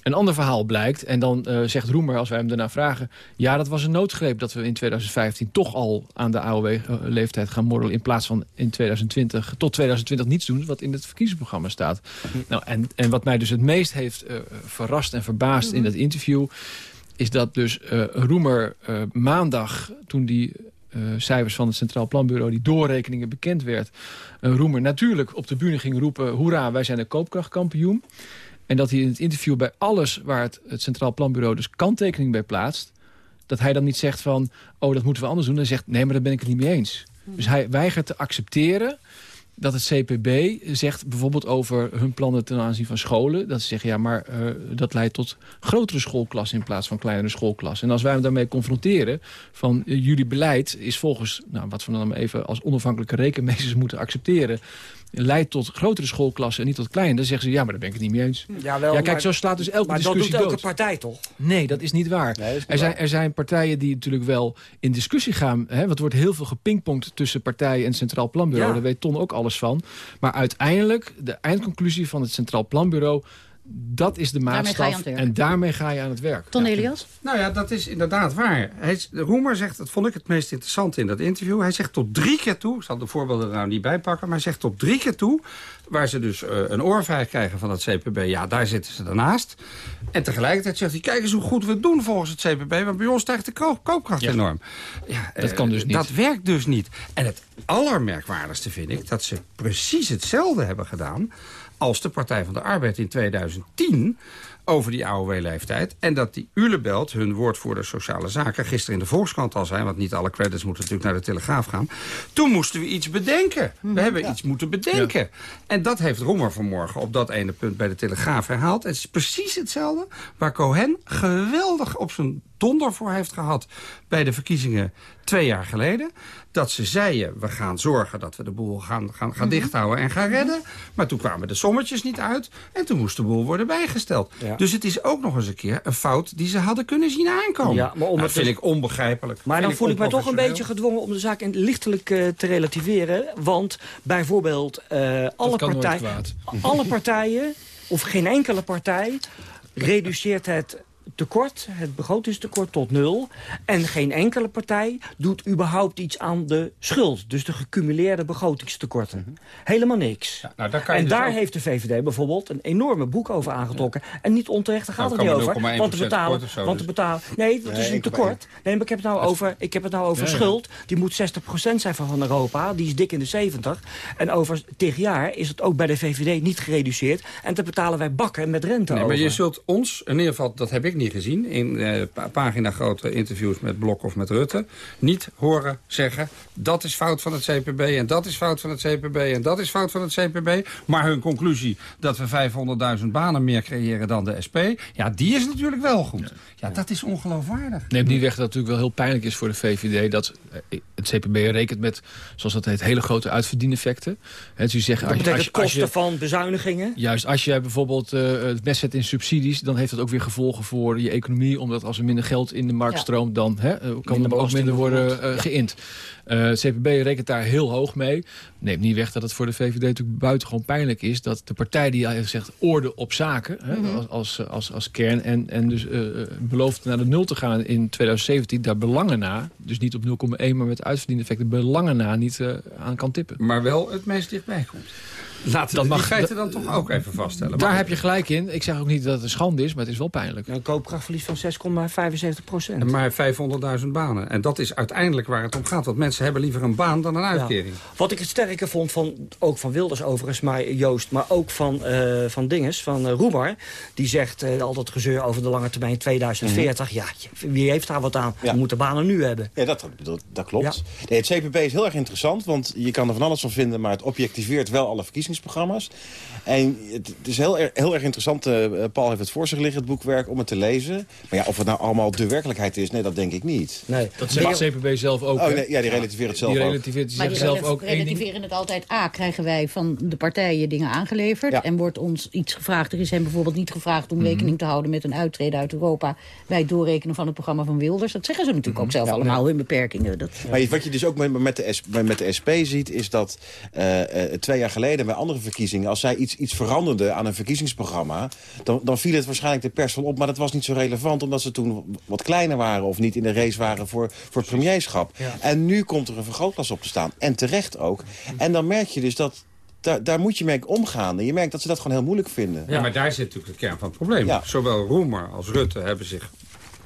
een ander verhaal blijkt. En dan eh, zegt Roemer, als wij hem daarna vragen... ja, dat was een noodgreep dat we in 2015 toch al aan de AOW-leeftijd gaan morrelen... in plaats van in 2020 tot 2020 niets doen... wat in het verkiezingsprogramma staat. Nou, en, en wat mij dus het meest heeft eh, verrast en verbaasd in dat interview... is dat dus eh, Roemer eh, maandag, toen die eh, cijfers van het Centraal Planbureau... die doorrekeningen bekend werd... eh, Roemer natuurlijk op de bühne ging roepen... hoera, wij zijn de koopkrachtkampioen... En dat hij in het interview bij alles waar het, het Centraal Planbureau dus kanttekening bij plaatst... dat hij dan niet zegt van, oh, dat moeten we anders doen. Hij zegt, nee, maar daar ben ik het niet mee eens. Dus hij weigert te accepteren dat het CPB zegt bijvoorbeeld over hun plannen ten aanzien van scholen. Dat ze zeggen, ja, maar eh, dat leidt tot grotere schoolklassen in plaats van kleinere schoolklassen. En als wij hem daarmee confronteren van eh, jullie beleid is volgens, nou, wat we dan even als onafhankelijke rekenmeesters moeten accepteren, leidt tot grotere schoolklassen en niet tot kleine. Dan zeggen ze, ja, maar daar ben ik het niet mee eens. Ja, wel, ja kijk, maar, zo slaat dus elke maar discussie dat doet elke partij toch? Nee, dat is niet waar. Nee, is niet er, zijn, waar. er zijn partijen die natuurlijk wel in discussie gaan. Hè, want er wordt heel veel gepingpongd tussen partijen en het Centraal Planbureau. Ja. Daar weet Ton ook alles van. Maar uiteindelijk, de eindconclusie van het Centraal Planbureau... dat is de maatstaf en daarmee ga je aan het werk. Ton Elias? Nou ja, dat is inderdaad waar. Hij, Roemer zegt, dat vond ik het meest interessante in dat interview... hij zegt tot drie keer toe, ik zal de voorbeelden er nou niet bij pakken... maar hij zegt tot drie keer toe, waar ze dus eh, een oorvijg krijgen van het CPB... ja, daar zitten ze ernaast. En tegelijkertijd zegt hij, kijk eens hoe goed we het doen volgens het CPB... want bij ons stijgt de koop- koopkracht Ja. enorm. Ja, Dat eh, kan dus niet. Dat werkt dus niet. En het allermerkwaardigste vind ik dat ze precies hetzelfde hebben gedaan... als de Partij van de Arbeid in 2010 over die AOW-leeftijd. En dat die Ulebelt, hun woordvoerder sociale zaken... gisteren in de Volkskrant al zijn... want niet alle credits moeten natuurlijk naar de Telegraaf gaan. Toen moesten we iets bedenken. We hebben iets moeten bedenken. En dat heeft Roemer vanmorgen op dat ene punt bij de Telegraaf herhaald. Het is precies hetzelfde waar Cohen geweldig op zijn donder voor heeft gehad... bij de verkiezingen twee jaar geleden. Dat ze zeiden, we gaan zorgen dat we de boel gaan, gaan, gaan dichthouden en gaan redden. Maar toen kwamen de sommetjes niet uit. En toen moest de boel worden bijgesteld. Ja. Dus het is ook nog eens een keer een fout die ze hadden kunnen zien aankomen. Ja, maar om dat het vind dus- ik onbegrijpelijk. Maar dan voel ik mij toch een beetje gedwongen om de zaak in lichtelijk eh, te relativeren. Want bijvoorbeeld eh, alle, kan nooit partij, kwaad. alle partijen, of geen enkele partij, reduceert het tekort, het begrotingstekort tot nul. En geen enkele partij doet überhaupt iets aan de schuld. Dus de gecumuleerde begrotingstekorten. Helemaal niks. Nou, daar kan je en dus daar ook- heeft de VVD bijvoorbeeld een enorme boek over aangetrokken. En niet onterecht, daar gaat Nou, het niet over. Want te 0,1% betalen, zo, want te betalen. Nee, dat Nee, is een 1,1. tekort. Nee, maar ik heb het nou over, ik heb het nou over Ja, schuld. Die moet 60% zijn van, Europa. Die is dik in de 70. En over tegen jaar is het ook bij de VVD niet gereduceerd. En te betalen wij bakken met rente Nee, over. maar je zult ons, in ieder geval, dat heb ik niet gezien... in eh, pa- pagina grote interviews met Blok of met Rutte... niet horen zeggen, dat is fout van het CPB... en dat is fout van het CPB en dat is fout van het CPB. Maar hun conclusie dat we 500.000 banen meer creëren dan de SP... ja, die is natuurlijk wel goed. Ja, dat is ongeloofwaardig. Neemt niet weg dat het natuurlijk wel heel pijnlijk is voor de VVD... dat eh, het CPB rekent met, zoals dat heet, hele grote uitverdieneffecten. Hè, dus zeggen, dat als je, je, kosten van bezuinigingen. Juist, als je bijvoorbeeld eh, het mes zet in subsidies... dan heeft dat ook weer gevolgen voor je economie. Omdat als er minder geld in de markt Ja. stroomt... dan hè, eh, kan Minder er ook minder worden eh, geïnd. Eh, het CPB rekent daar heel hoog mee. Neemt niet weg dat het voor de VVD natuurlijk buitengewoon pijnlijk is... dat de partij die al heeft gezegd orde op zaken hè, Mhm. als, als, als, als kern... en, en dus eh, eh, belooft naar de nul te gaan in 2017... daar belangen na, dus niet op 0,1 maar met uitverdieneffecten... belangen na niet aan kan tippen. Maar wel het meest dichtbij komt. Laten Dat we mag- die feiten dan toch ook even vaststellen. Daar Maar- heb je gelijk in. Ik zeg ook niet dat het een schande is, maar het is wel pijnlijk. Een koopkrachtverlies van 6,75 procent. Maar 500.000 banen. En dat is uiteindelijk waar het om gaat. Want mensen hebben liever een baan dan een uitkering. Wat ik het sterker vond, van, ook van Wilders overigens, maar Joost... maar ook van, eh van Dinges, van eh Roemer... die zegt eh, altijd gezeur over de lange termijn 2040. Ja, wie heeft daar wat aan? Ja. We moeten banen nu hebben. Ja, dat, dat, dat klopt. Nee, het CPB is heel erg interessant, want je kan er van alles van vinden... maar het objectiveert wel alle verkiezingsprogramma's. En het, het is heel, erg- heel erg interessant, eh, Paul heeft het voor zich liggen, het boekwerk, om het te lezen. Maar ja, of het nou allemaal de werkelijkheid is, nee, dat denk ik niet. Nee. Dat zegt het CPB zelf ook. Oh, nee, ja, die relativeert het zelf Die ook. relativeert, die zelf ook één ding. relativeren het altijd. A, krijgen wij van de partijen dingen aangeleverd. Ja. En wordt ons iets gevraagd. Er is hem bijvoorbeeld niet gevraagd Mhm. om rekening te houden met een uittreden uit Europa. Bij het doorrekenen van het programma van Wilders. Dat zeggen ze natuurlijk ook zelf Mhm. Ja, allemaal, hun beperkingen. Dat, Maar wat je dus ook met, met, de, S- met de SP ziet, is dat eh, eh, twee jaar geleden bij andere verkiezingen... als zij iets, iets veranderden aan een verkiezingsprogramma... Dan, dan viel het waarschijnlijk de pers van op. Maar dat was niet zo relevant, omdat ze toen wat kleiner waren... of niet in de race waren voor, voor het premierschap. En nu komt er een vergrootglas op te staan. En terecht ook. En dan merk je dus dat... Daar, daar moet je mee omgaan. En je merkt dat ze dat gewoon heel moeilijk vinden. Ja, maar daar zit natuurlijk de kern van het probleem. Ja. Zowel Roemer als Rutte hebben zich,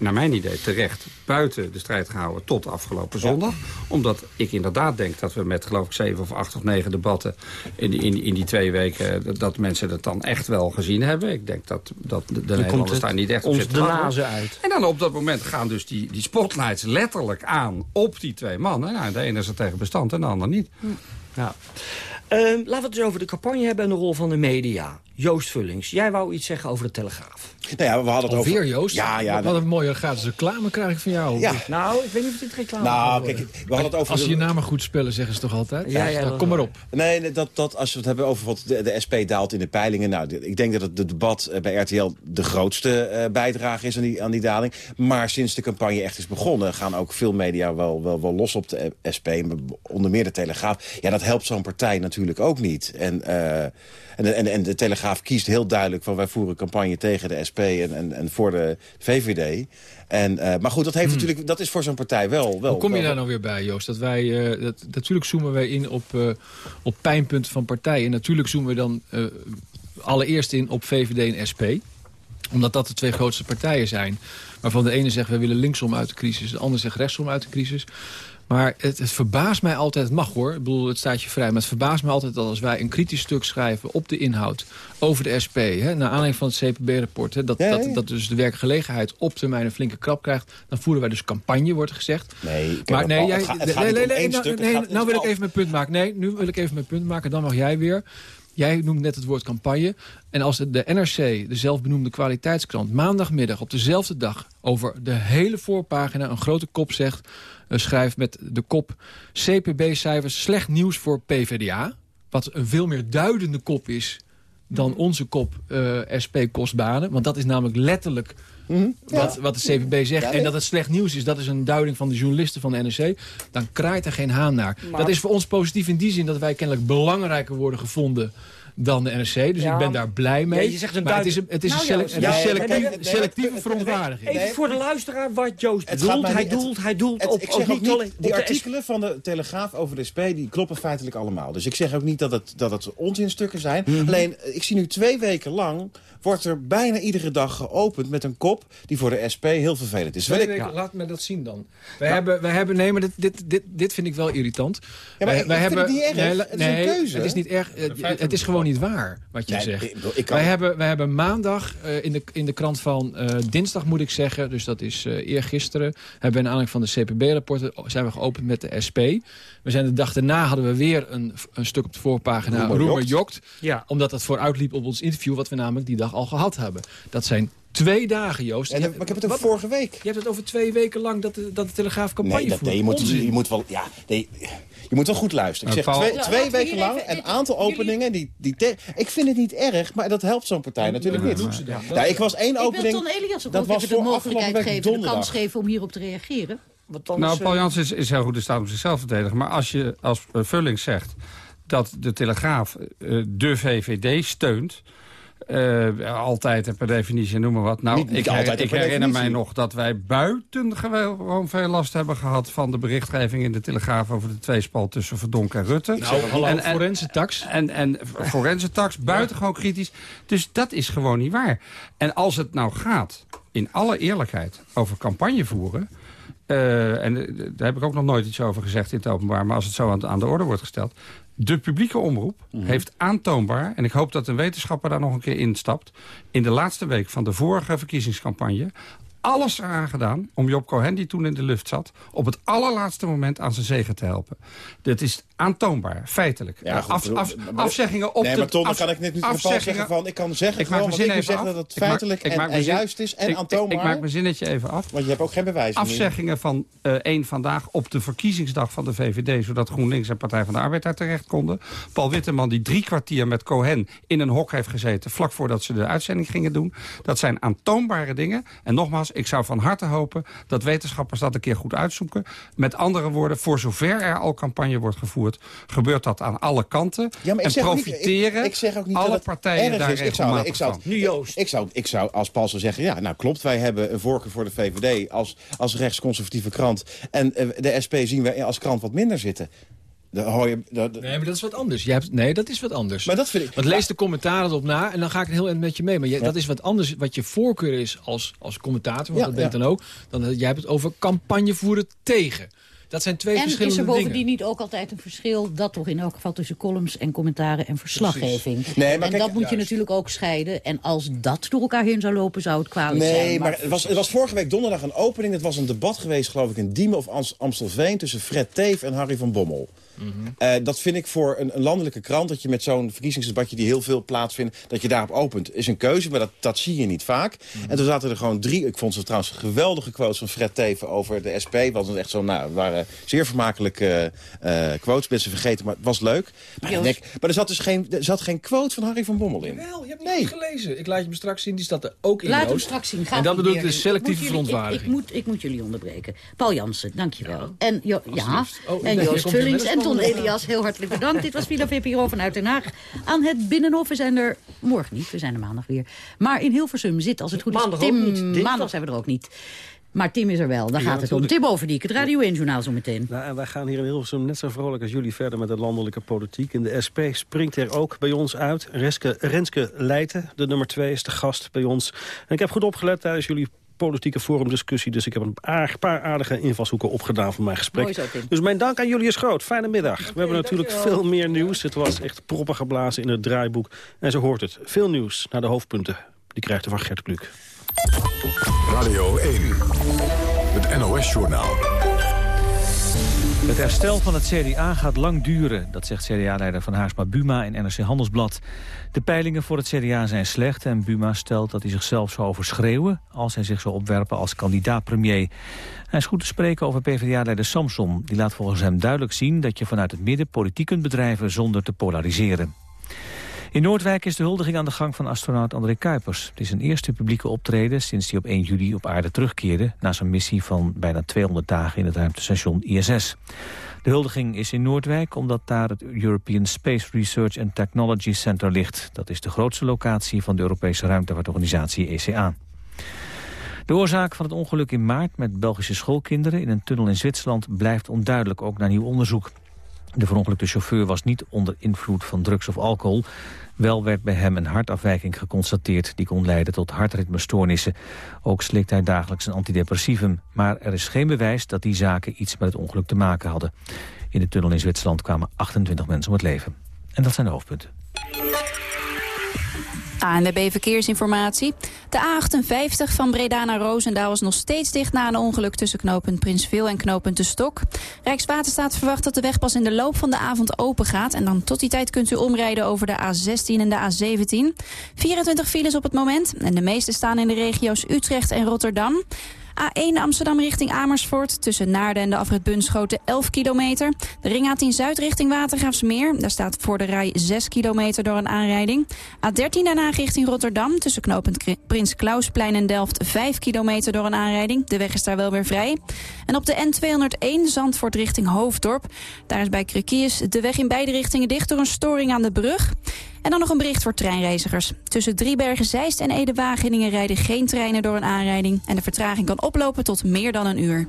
naar mijn idee, terecht buiten de strijd gehouden tot afgelopen zondag. Omdat ik inderdaad denk dat we met geloof ik zeven of acht of negen debatten in, die- in, in die twee weken, dat, dat mensen het dan echt wel gezien hebben. Ik denk dat, dat de, de Nederlanders daar niet echt op ons de uit. En dan op dat moment gaan dus die, die spotlights letterlijk aan op die twee mannen. Nou, de ene is er tegen bestand en de ander niet. Ja. Ehm, laten we het eens over de campagne hebben en de rol van de media. Joost Vullings, jij wou iets zeggen over de Telegraaf. Nou ja, we hadden het Alweer, over... Joost? Ja, ja. Wat een mooie gratis reclame krijg ik van jou. Ja. Nou, ik weet niet of dit reclame Nou, kijk, we hadden het over... Als ze je namen goed spellen, zeggen ze toch altijd? Ja, ja, Nou, dat kom maar op. Nee, dat, dat, als we het hebben over wat de, de SP daalt in de peilingen. Nou, ik denk dat het de debat eh, bij RTL de grootste eh, bijdrage is aan die, aan die daling. Maar sinds de campagne echt is begonnen... gaan ook veel media wel, wel, wel los op de SP. Onder meer de Telegraaf. Ja, dat helpt zo'n partij natuurlijk ook niet. En, eh, en, en, en de Telegraaf kiest heel duidelijk van... wij voeren campagne tegen de SP en, en, en voor de VVD. En, eh, maar goed, dat, heeft natuurlijk, dat is voor zo'n partij wel... wel Hoe kom je wel- daar nou weer bij, Joost? Dat wij, eh, dat, natuurlijk zoomen wij in op, eh, op pijnpunten van partijen. En natuurlijk zoomen we dan allereerst in op VVD en SP omdat dat de twee grootste partijen zijn. Waarvan de ene zegt, we willen linksom uit de crisis. De ander zegt rechtsom uit de crisis. Maar het, het verbaast mij altijd, het mag hoor, ik bedoel, het staat je vrij... maar het verbaast mij altijd dat als wij een kritisch stuk schrijven op de inhoud... over de SP, hè, naar aanleiding van het CPB-rapport... dat, dat, dat dus de werkgelegenheid op termijn een flinke krap krijgt... dan voeren wij dus campagne, wordt gezegd. Nee, Maar nee, jij, nee, nee, nee, nou, nee, nou wil ik even mijn punt maken. Nee, nu wil ik even mijn punt maken. Dan mag jij weer. Jij noemt net het woord campagne. En als de NRC, de zelfbenoemde kwaliteitskrant... maandagmiddag op dezelfde dag over de hele voorpagina... een grote kop zegt, schrijft met de kop... CPB-cijfers slecht nieuws voor PvdA. Wat een veel meer duidende kop is dan onze kop eh, SP kost banen. Want dat is namelijk letterlijk wat, wat de CPB zegt. Mhm. Ja. En dat het slecht nieuws is, dat is een duiding van de journalisten van de NRC. Dan kraait er geen haan naar. Maar- Dat is voor ons positief in die zin dat wij kennelijk belangrijker worden gevonden dan de NRC. Dus Ja, ik ben daar blij mee. ja, je zegt een maar het is, duidelijk- een, het is Nou, een, sele- Joost, het is ja, selectief- nee, nee, nee, selectieve nee, verontwaardiging. Even voor de luisteraar wat Joost Het mij Hij niet- doelt, hij doelt Het- op, ik op zeg ook niet die de artikelen van de Telegraaf over de SP, die kloppen feitelijk allemaal. Dus ik zeg ook niet dat het, dat het onzinstukken zijn. Mhm. Alleen, eh, ik zie nu twee weken lang, wordt er bijna iedere dag geopend met een kop die voor de SP heel vervelend is. Twee Weet ik- weken, laat me dat zien dan. Wij hebben, wij hebben, nee, maar dit, dit, dit, dit vind ik wel irritant. maar wij, ik wij vind hebben, het niet erg. Nee, Het is een keuze. Het is niet erg. Het, het is gewoon niet waar wat je Nee, zegt. ik bedoel, ik kan- wij, hebben, wij hebben maandag eh, in, de, in de krant van eh, dinsdag moet ik zeggen, dus dat is eh eergisteren, hebben we in aanleiding van de CPB-rapporten zijn we geopend met de SP. We zijn de dag daarna hadden we weer een, een stuk op de voorpagina Roemer Roemer jokt. jokt. Ja. Omdat het vooruitliep op ons interview wat we namelijk die dag al gehad hebben. Dat zijn twee dagen, Joost. En, maar ik heb het over wat- vorige week. je hebt het over twee weken lang dat de, dat de Telegraaf campagne Nee, dat, voert. nee je, moet, je moet wel... Ja, nee, je moet wel goed luisteren. Ik Nou, zeg twee, twee laten we weken lang een aantal openingen. Die, die te- ik vind het niet erg, maar dat helpt zo'n partij natuurlijk niet. doen ze dan. Ja, ik was één Ik wil opening... Ton Elias ook dat ook was even de mogelijkheid geven, de kans geven om hierop te reageren. Nou, Paul eh, Jans is, is heel goed in staat om zichzelf te verdedigen. Maar als je als eh, Vulling zegt dat de Telegraaf eh, de VVD steunt... eh, altijd en per definitie, noem maar wat. Nou, Niet- niet ik, altijd en ik per herinner mij nog dat wij buitengewoon veel last hebben gehad... van de berichtgeving in de Telegraaf over de tweespal tussen Verdonk en Rutte. Nou, hallo, en, en, forense tax. en, en forense tax, buitengewoon kritisch. Dus dat is gewoon niet waar. En als het nou gaat, in alle eerlijkheid, over campagne voeren... eh, en eh, daar heb ik ook nog nooit iets over gezegd in het openbaar... maar als het zo aan, aan de orde wordt gesteld... de publieke omroep heeft aantoonbaar... en ik hoop dat een wetenschapper daar nog een keer instapt... in de laatste week van de vorige verkiezingscampagne alles eraan gedaan om Job Cohen, die toen in de lucht zat... op het allerlaatste moment aan zijn zegen te helpen. Dat is aantoonbaar, feitelijk. Ja, goed, Af- bedoel, af- maar- afzeggingen op nee, maar Tom, dan kan ik net niet zeggen van... Ik kan zeggen Ik maak gewoon ik zin nu even zeg af. dat het Ik maak- feitelijk ik en, zin- juist is en ik- aantoonbaar. Ik maak mijn zinnetje even af. Want je hebt ook geen bewijs. Afzeggingen van eh één vandaag op de verkiezingsdag van de VVD... zodat GroenLinks en Partij van de Arbeid daar terecht konden. Paul Witteman die drie kwartier met Cohen in een hok heeft gezeten... vlak voordat ze de uitzending gingen doen. Dat zijn aantoonbare dingen. En nogmaals, ik zou van harte hopen dat wetenschappers dat een keer goed uitzoeken. Met andere woorden, voor zover er al campagne wordt gevoerd... gebeurt dat aan alle kanten. Ja, maar ik en zeg ook niet- ik- profiteren ik, zeg ook niet alle dat partijen erg daar is. Ik zou, regelmatig ik zou, van. Nu Joost. Ik zou, ik zou als Paul zou zeggen, ja, nou klopt, wij hebben een voorkeur voor de VVD als, als rechtsconservatieve krant. En eh, de SP zien wij als krant wat minder zitten. Dan hoor je, dat- Nee, maar dat is wat anders. Je hebt, nee, dat is wat anders. maar dat vind ik... Want lees de commentaren erop na en dan ga ik een heel eind met je mee. Maar je- dat is wat anders wat je voorkeur is als, als commentator, want Ja, dat ben ik ja. dan ook. Dan, eh, jij hebt het over campagne voeren tegen. Dat zijn twee en verschillende is er bovendien dingen. niet ook altijd een verschil... dat toch in elk geval tussen columns en commentaren en verslaggeving. Nee, maar en kijk- dat moet je natuurlijk ook scheiden. En als dat door elkaar heen zou lopen, zou het kwalijk zijn. Nee, maar het was, het was vorige week donderdag een opening. Het was een debat geweest, geloof ik, in Diemen of Ams- Amstelveen... tussen Fred Teef en Harry van Bommel. Eh, dat vind ik voor een, een landelijke krant... dat je met zo'n verkiezingsdebatje die heel veel plaatsvindt... dat je daarop opent, is een keuze. Maar dat, dat zie je niet vaak. En toen zaten er gewoon drie... ik vond ze trouwens geweldige quotes van Fred Teven over de SP. Was het echt zo, nou, het waren zeer vermakelijke eh, eh, quotes. Mensen vergeten, maar het was leuk. Maar, denk- maar er zat dus geen, er zat geen quote van Harry van Bommel in. Wel, je hebt het niet gelezen. Ik laat je hem straks zien, die staat er ook in. Laat hem straks zien. Gaat en dat niet bedoel ik meer. de selectieve moet jullie- ik- verontwaardiging. Ik, moet, ik moet jullie onderbreken. Paul Jansen, dankjewel. en jo ja. Oh, en Joost Vullings en Ton Elias, heel hartelijk bedankt. Dit was Villa VPRO vanuit Den Haag. Aan het Binnenhof, we zijn er morgen niet, we zijn er maandag weer. Maar in Hilversum zit, als het goed is, Maandag Tim. niet, maandag zijn we er ook niet. Maar Tim is er wel, daar Ja, gaat het om. Tim Overdiek, het Radio 1-journaal zo meteen. Nou, en wij gaan hier in Hilversum net zo vrolijk als jullie verder met de landelijke politiek. En de SP springt er ook bij ons uit. Renske, Renske Leijten, de nummer twee, is de gast bij ons. En ik heb goed opgelet tijdens jullie politieke forumdiscussie. Dus ik heb een paar aardige invalshoeken opgedaan voor mijn gesprek. Mooi zo. Dus mijn dank aan jullie is groot. Fijne middag. We hebben natuurlijk dankjewel. veel meer nieuws. Het was echt proppen geblazen in het draaiboek. En zo hoort het. Veel nieuws naar de hoofdpunten. Die krijgt u van Gert Kluk. Radio 1. Het NOS-journaal. Het herstel van het CDA gaat lang duren, dat zegt CDA-leider Van Haarsma Buma in NRC Handelsblad. De peilingen voor het CDA zijn slecht en Buma stelt dat hij zichzelf zou overschreeuwen als hij zich zou opwerpen als kandidaat-premier. Hij is goed te spreken over PvdA-leider Samson. Die laat volgens hem duidelijk zien dat je vanuit het midden politiek kunt bedrijven zonder te polariseren. In Noordwijk is de huldiging aan de gang van astronaut André Kuipers. Het is zijn eerste publieke optreden sinds hij op 1 juli op aarde terugkeerde... na zijn missie van bijna 200 dagen in het ruimtestation ISS. De huldiging is in Noordwijk omdat daar het European Space Research and Technology Center ligt. Dat is de grootste locatie van de Europese ruimtevaartorganisatie ECA. De oorzaak van het ongeluk in maart met Belgische schoolkinderen in een tunnel in Zwitserland blijft onduidelijk, ook na nieuw onderzoek. De verongelukte chauffeur was niet onder invloed van drugs of alcohol. Wel werd bij hem een hartafwijking geconstateerd... die kon leiden tot hartritmestoornissen. Ook slikt hij dagelijks een antidepressivum. Maar er is geen bewijs dat die zaken iets met het ongeluk te maken hadden. In de tunnel in Zwitserland kwamen 28 mensen om het leven. En dat zijn de hoofdpunten. ANWB Verkeersinformatie. De A58 van Breda naar Roosendaal is nog steeds dicht na een ongeluk tussen knooppunt Prinsveel en knooppunt De Stok. Rijkswaterstaat verwacht dat de weg pas in de loop van de avond open gaat. En dan tot die tijd kunt u omrijden over de A16 en de A17. 24 files op het moment en de meeste staan in de regio's Utrecht en Rotterdam. A1 Amsterdam richting Amersfoort. Tussen Naarden en de afrit Bunschoten 11 kilometer. De ring A10 Zuid richting Watergraafsmeer. Daar staat voor de rij 6 kilometer door een aanrijding. A13 daarna richting Rotterdam. Tussen knooppunt Prins Klausplein en Delft 5 kilometer door een aanrijding. De weg is daar wel weer vrij. En op de N201 Zandvoort richting Hoofddorp. Daar is bij Krekiers de weg in beide richtingen dicht door een storing aan de brug. En dan nog een bericht voor treinreizigers. Tussen Driebergen-Zeist en Ede-Wageningen rijden geen treinen door een aanrijding. En de vertraging kan oplopen tot meer dan een uur.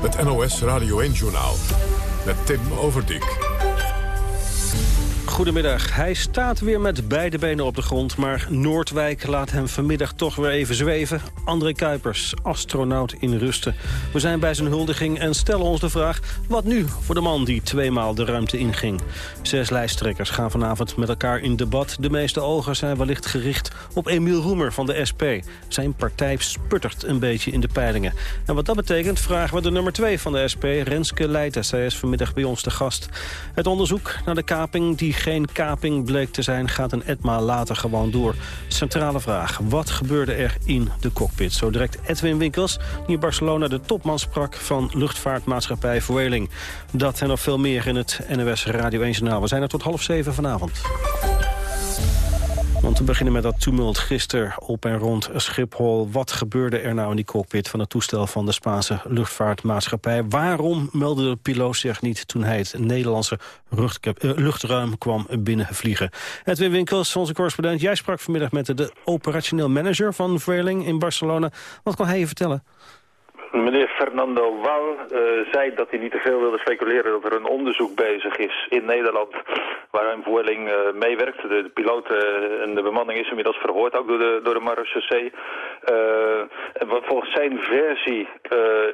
Het NOS Radio 1-journaal. Met Tim Overdijk. Goedemiddag. Hij staat weer met beide benen op de grond... maar Noordwijk laat hem vanmiddag toch weer even zweven. André Kuipers, astronaut in rusten. We zijn bij zijn huldiging en stellen ons de vraag... wat nu voor de man die tweemaal de ruimte inging? Zes lijsttrekkers gaan vanavond met elkaar in debat. De meeste ogen zijn wellicht gericht op Emiel Roemer van de SP. Zijn partij sputtert een beetje in de peilingen. En wat dat betekent vragen we de nummer twee van de SP... Renske Leijten. Zij is vanmiddag bij ons te gast. Het onderzoek naar de kaping die geen kaping bleek te zijn... gaat een etmaal later gewoon door. Centrale vraag, wat gebeurde er in de cockpit? Zo direct Edwin Winkels, die in Barcelona de topman sprak... van luchtvaartmaatschappij Vueling. Dat en nog veel meer in het NOS Radio 1 Journaal. We zijn er tot half zeven vanavond. Want we beginnen met dat tumult gisteren op en rond Schiphol. Wat gebeurde er nou in die cockpit van het toestel van de Spaanse luchtvaartmaatschappij? Waarom meldde de piloot zich niet toen hij het Nederlandse eh, luchtruim kwam binnenvliegen? Edwin Winkels, onze correspondent, jij sprak vanmiddag met de operationeel manager van Vueling in Barcelona. Wat kon hij je vertellen? Meneer Fernando Wal uh, zei dat hij niet te veel wilde speculeren dat er een onderzoek bezig is in Nederland waar een uh, meewerkt. De, piloot uh, en de bemanning is inmiddels verhoord, ook door de, door de marechaussee. en volgens zijn versie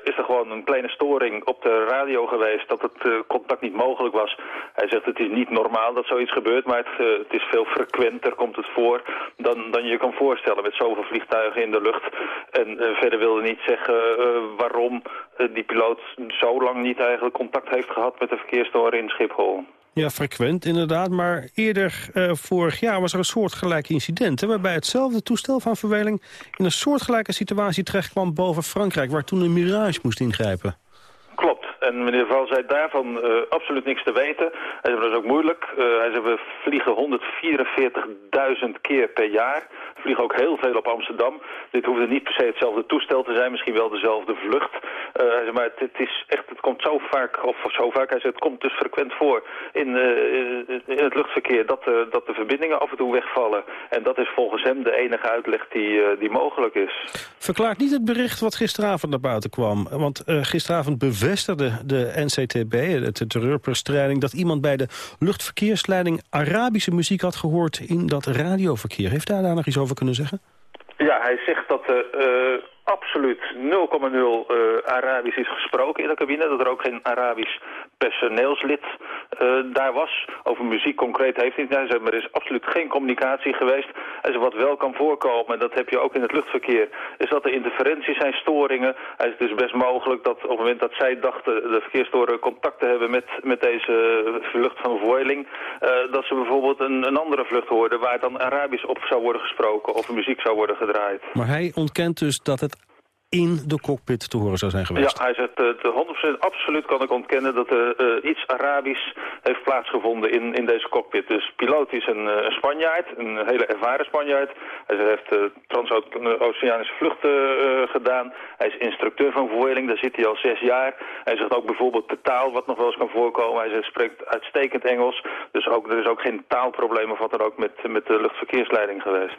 is er gewoon een kleine storing op de radio geweest dat het contact niet mogelijk was. Hij zegt het is niet normaal dat zoiets gebeurt, maar het, het is veel frequenter komt het voor dan, dan je kan voorstellen met zoveel vliegtuigen in de lucht. En verder wilde niet zeggen waarom die piloot zo lang niet eigenlijk contact heeft gehad met de verkeerstoren in Schiphol. Ja, frequent inderdaad. Maar eerder uh, vorig jaar was er een soortgelijk incident... Hè, waarbij hetzelfde toestel van Verweling in een soortgelijke situatie terecht kwam boven Frankrijk... waar toen een Mirage moest ingrijpen. Klopt. En meneer Val zei daarvan uh, absoluut niks te weten. Hij zei, dat is ook moeilijk. Uh, hij zei, we vliegen 144.000 keer per jaar vliegen ook heel veel op Amsterdam. Dit hoefde niet per se hetzelfde toestel te zijn, misschien wel dezelfde vlucht. Uh, maar het, is echt, het komt zo vaak, of zo vaak, hij zei, het komt dus frequent voor in, in het luchtverkeer dat, dat de verbindingen af en toe wegvallen. En dat is volgens hem de enige uitleg die, die mogelijk is. Verklaart niet het bericht wat gisteravond naar buiten kwam. Want gisteravond bevestigde de NCTB, de terreurbestrijding, dat iemand bij de luchtverkeersleiding Arabische muziek had gehoord in dat radioverkeer. Heeft daar daar nog iets over kunnen zeggen? Ja, hij zegt dat er uh, absoluut 0,0 uh, Arabisch is gesproken in de cabine. Dat er ook geen Arabisch personeelslid uh, daar was. Over muziek concreet heeft hij niet. Maar er is absoluut geen communicatie geweest. En wat wel kan voorkomen, en dat heb je ook in het luchtverkeer... is dat er interferenties zijn, storingen. Het is dus best mogelijk dat op het moment dat zij dachten... de verkeerstoren contact te hebben met, met deze vlucht van Voiling... Uh, dat ze bijvoorbeeld een, een andere vlucht hoorden... waar dan Arabisch op zou worden gesproken of muziek zou worden gedraaid. Maar hij ontkent dus dat het in de cockpit te horen zou zijn geweest. Ja, hij zegt uh, 100% absoluut kan ik ontkennen dat er uh, iets Arabisch heeft plaatsgevonden in, in deze cockpit. Dus piloot is een, uh, een Spanjaard, een hele ervaren Spanjaard. Hij heeft transoceanische vluchten gedaan. Hij is instructeur van Vueling, daar zit hij al zes jaar. Hij zegt ook bijvoorbeeld de taal, wat nog wel eens kan voorkomen. Hij zegt, spreekt uitstekend Engels. Dus ook, er is ook geen taalprobleem of wat er ook met, met de luchtverkeersleiding geweest.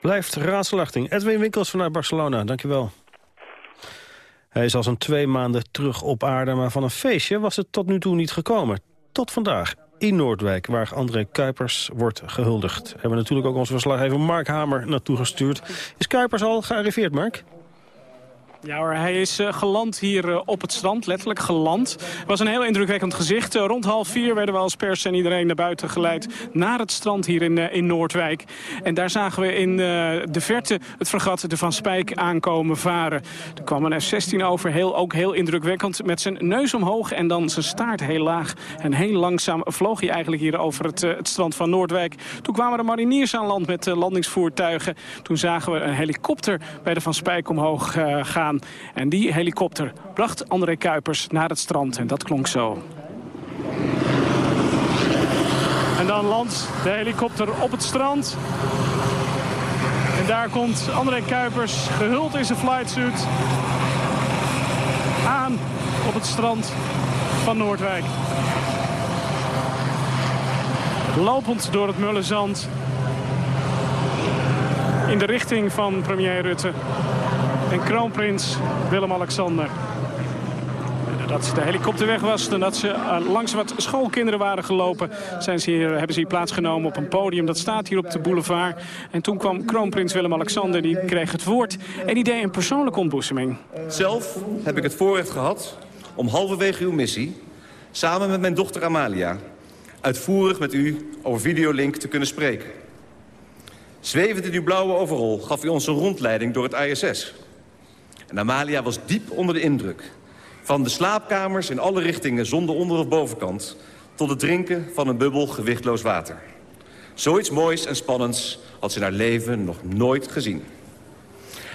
Blijft raadselachting. Edwin Winkels vanuit Barcelona, dankjewel. Hij is al zo'n twee maanden terug op aarde, maar van een feestje was het tot nu toe niet gekomen. Tot vandaag in Noordwijk, waar André Kuipers wordt gehuldigd. Hebben natuurlijk ook onze verslaggever Mark Hamer naartoe gestuurd. Is Kuipers al gearriveerd, Mark? Ja hoor, hij is uh, geland hier uh, op het strand, letterlijk geland. Het was een heel indrukwekkend gezicht. Uh, rond half vier werden we als pers en iedereen naar buiten geleid... naar het strand hier in, in Noordwijk. En daar zagen we in de verte het fregat de Van Spijk aankomen varen. Er kwam een F-16 over, heel, ook heel indrukwekkend... met zijn neus omhoog en dan zijn staart heel laag. En heel langzaam vloog hij eigenlijk hier over het, het strand van Noordwijk. Toen kwamen de mariniers aan land met landingsvoertuigen. Toen zagen we een helikopter bij de Van Spijk omhoog gaan. En die helikopter bracht André Kuipers naar het strand. En dat klonk zo. En dan landt de helikopter op het strand. En daar komt André Kuipers, gehuld in zijn flightsuit, aan op het strand van Noordwijk. Lopend door het mulle zand in de richting van premier Rutte en kroonprins Willem-Alexander. Nadat de helikopter weg was, nadat ze uh, langs wat schoolkinderen waren gelopen... Zijn ze hier, hebben ze hier plaatsgenomen op een podium. Dat staat hier op de boulevard. En toen kwam kroonprins Willem-Alexander, die kreeg het woord. En die deed een persoonlijke ontboezeming. Zelf heb ik het voorrecht gehad om halverwege uw missie... samen met mijn dochter Amalia... uitvoerig met u over videolink te kunnen spreken. Zwevend in uw blauwe overrol gaf u ons een rondleiding door het ISS... En Amalia was diep onder de indruk. Van de slaapkamers in alle richtingen zonder onder- of bovenkant... tot het drinken van een bubbel gewichtloos water. Zoiets moois en spannends had ze in haar leven nog nooit gezien.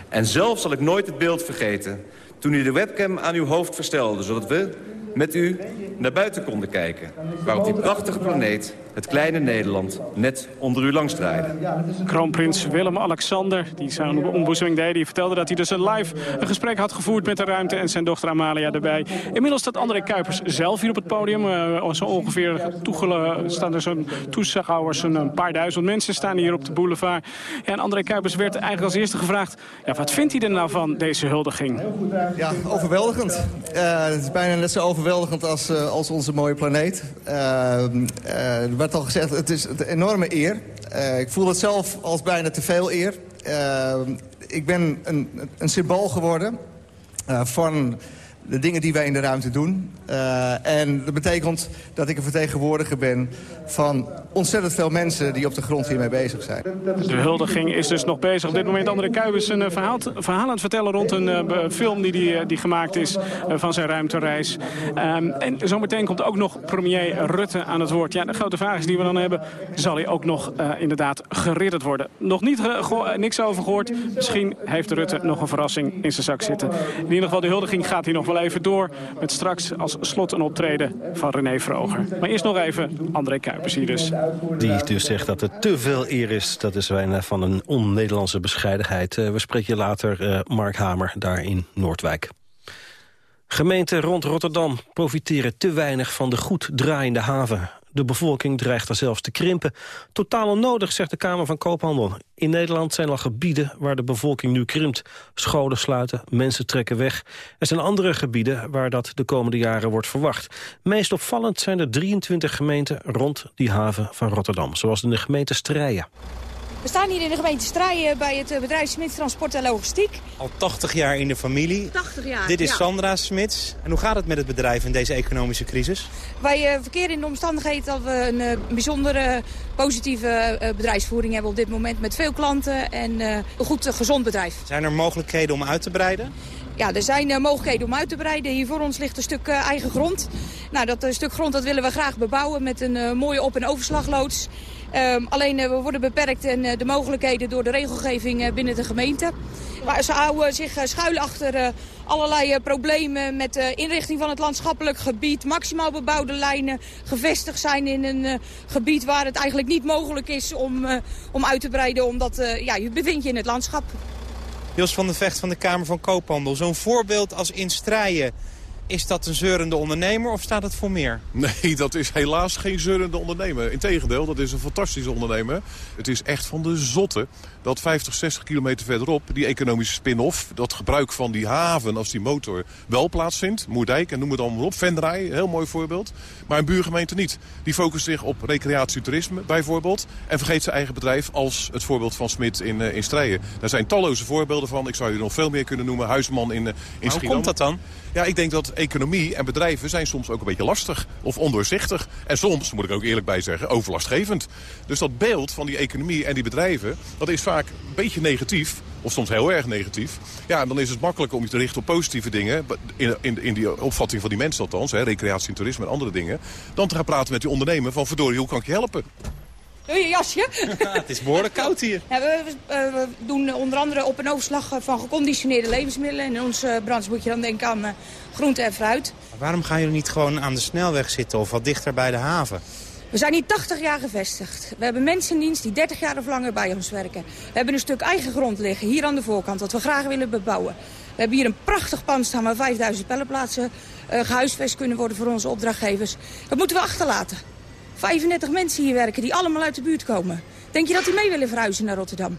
En zelf zal ik nooit het beeld vergeten... toen u de webcam aan uw hoofd verstelde... zodat we met u naar buiten konden kijken... waar op die prachtige planeet het kleine Nederland net onder u langs draaide. Kroonprins Willem-Alexander, die zijn ontboezeming deed... die vertelde dat hij dus een live een gesprek had gevoerd met de ruimte... en zijn dochter Amalia erbij. Inmiddels staat André Kuipers zelf hier op het podium. Uh, zo ongeveer staan er zo'n toeschouwers, een paar duizend mensen staan hier op de boulevard. Ja, en André Kuipers werd eigenlijk als eerste gevraagd... Ja, wat vindt hij er nou van, deze huldiging? Ja, overweldigend. Uh, het is bijna net zo overweldigend als, uh, als onze mooie planeet. er werd al gezegd, het is een enorme eer. ik voel het zelf als bijna te veel eer. ik ben een, een symbool geworden van de dingen die wij in de ruimte doen. Uh, en dat betekent dat ik een vertegenwoordiger ben van ontzettend veel mensen die op de grond hiermee bezig zijn. De huldiging is dus nog bezig. Op dit moment André Kuipers een uh, verhaal, verhaal aan het vertellen rond een uh, film die, die, die, gemaakt is van zijn ruimtereis. Um, en zometeen komt ook nog premier Rutte aan het woord. Ja, de grote vraag is die we dan hebben, zal hij ook nog inderdaad geridderd worden? Nog niet niks over gehoord. Misschien heeft Rutte nog een verrassing in zijn zak zitten. In ieder geval, de huldiging gaat hier nog wel even door. Met straks als slot een optreden van René Vroger. Maar eerst nog even André Kuipers hier dus. Die dus zegt dat het te veel eer is. Dat is bijna van een on-Nederlandse bescheidenheid. Uh, we spreken je later, uh, Mark Hamer, daar in Noordwijk. Gemeenten rond Rotterdam profiteren te weinig van de goed draaiende haven. De bevolking dreigt er zelfs te krimpen. Totaal onnodig, zegt de Kamer van Koophandel. In Nederland zijn al gebieden waar de bevolking nu krimpt. Scholen sluiten, mensen trekken weg. Er zijn andere gebieden waar dat de komende jaren wordt verwacht. Meest opvallend zijn er 23 gemeenten rond die haven van Rotterdam. Zoals in de gemeente Strijen. We staan hier in de gemeente Strijen bij het eh, bedrijf Smits Transport en Logistiek. Al 80 jaar in de familie. 80 jaar, Dit is Sandra Smits. En hoe gaat het met het bedrijf in deze economische crisis? Wij uh, verkeren in de omstandigheden dat we een uh, bijzondere positieve uh, bedrijfsvoering hebben op dit moment. Met veel klanten en een goed gezond bedrijf. Zijn er mogelijkheden om uit te breiden? Ja, er zijn mogelijkheden om uit te breiden. Hier voor ons ligt een stuk eigen grond. Nou, dat stuk grond dat willen we graag bebouwen met een mooie op- en overslagloods. Um, alleen uh, we worden beperkt in uh, de mogelijkheden door de regelgeving uh, binnen de gemeente. Ze houden zich schuil achter allerlei problemen met de inrichting van het landschappelijk gebied. Maximaal bebouwde lijnen gevestigd zijn in een gebied waar het eigenlijk niet mogelijk is om, om uit te breiden. Omdat ja, je bevindt je in het landschap. Jos van der Vecht van de Kamer van Koophandel. Zo'n voorbeeld als in Strijen is dat een zeurende ondernemer of staat het voor meer? Nee, dat is helaas geen zeurende ondernemer. Integendeel, dat is een fantastische ondernemer. Het is echt van de zotte dat 50, 60 kilometer verderop... die economische spin-off, dat gebruik van die haven als die motor wel plaatsvindt. Moerdijk en noem het allemaal op. Venray, heel mooi voorbeeld. Maar een buurgemeente niet. Die focust zich op recreatie toerisme bijvoorbeeld. En vergeet zijn eigen bedrijf als het voorbeeld van Smit in, uh, in Strijen. Daar zijn talloze voorbeelden van. Ik zou je nog veel meer kunnen noemen. Huisman in, uh, in Hoe komt dat dan? Ja, ik denk dat economie en bedrijven zijn soms ook een beetje lastig of ondoorzichtig. En soms, moet ik ook eerlijk bij zeggen, overlastgevend. Dus dat beeld van die economie en die bedrijven, dat is vaak een beetje negatief. Of soms heel erg negatief. Ja, en dan is het makkelijker om je te richten op positieve dingen. In, in, in die opvatting van die mensen althans. Hè, recreatie en toerisme en andere dingen. Dan te gaan praten met die ondernemer van verdorie, hoe kan ik je helpen? Doe je jasje? het is behoorlijk koud hier. Ja, we, we, doen onder andere op- en overslag van geconditioneerde levensmiddelen. In onze branche moet je dan denken aan groente en fruit. Maar waarom gaan jullie niet gewoon aan de snelweg zitten of wat dichter bij de haven? We zijn hier 80 jaar gevestigd. We hebben mensen in dienst die 30 jaar of langer bij ons werken. We hebben een stuk eigen grond liggen, hier aan de voorkant, wat we graag willen bebouwen. We hebben hier een prachtig pand staan waar 5000 pellenplaatsen uh, gehuisvest kunnen worden voor onze opdrachtgevers. Dat moeten we achterlaten. 35 mensen hier werken die allemaal uit de buurt komen. Denk je dat die mee willen verhuizen naar Rotterdam?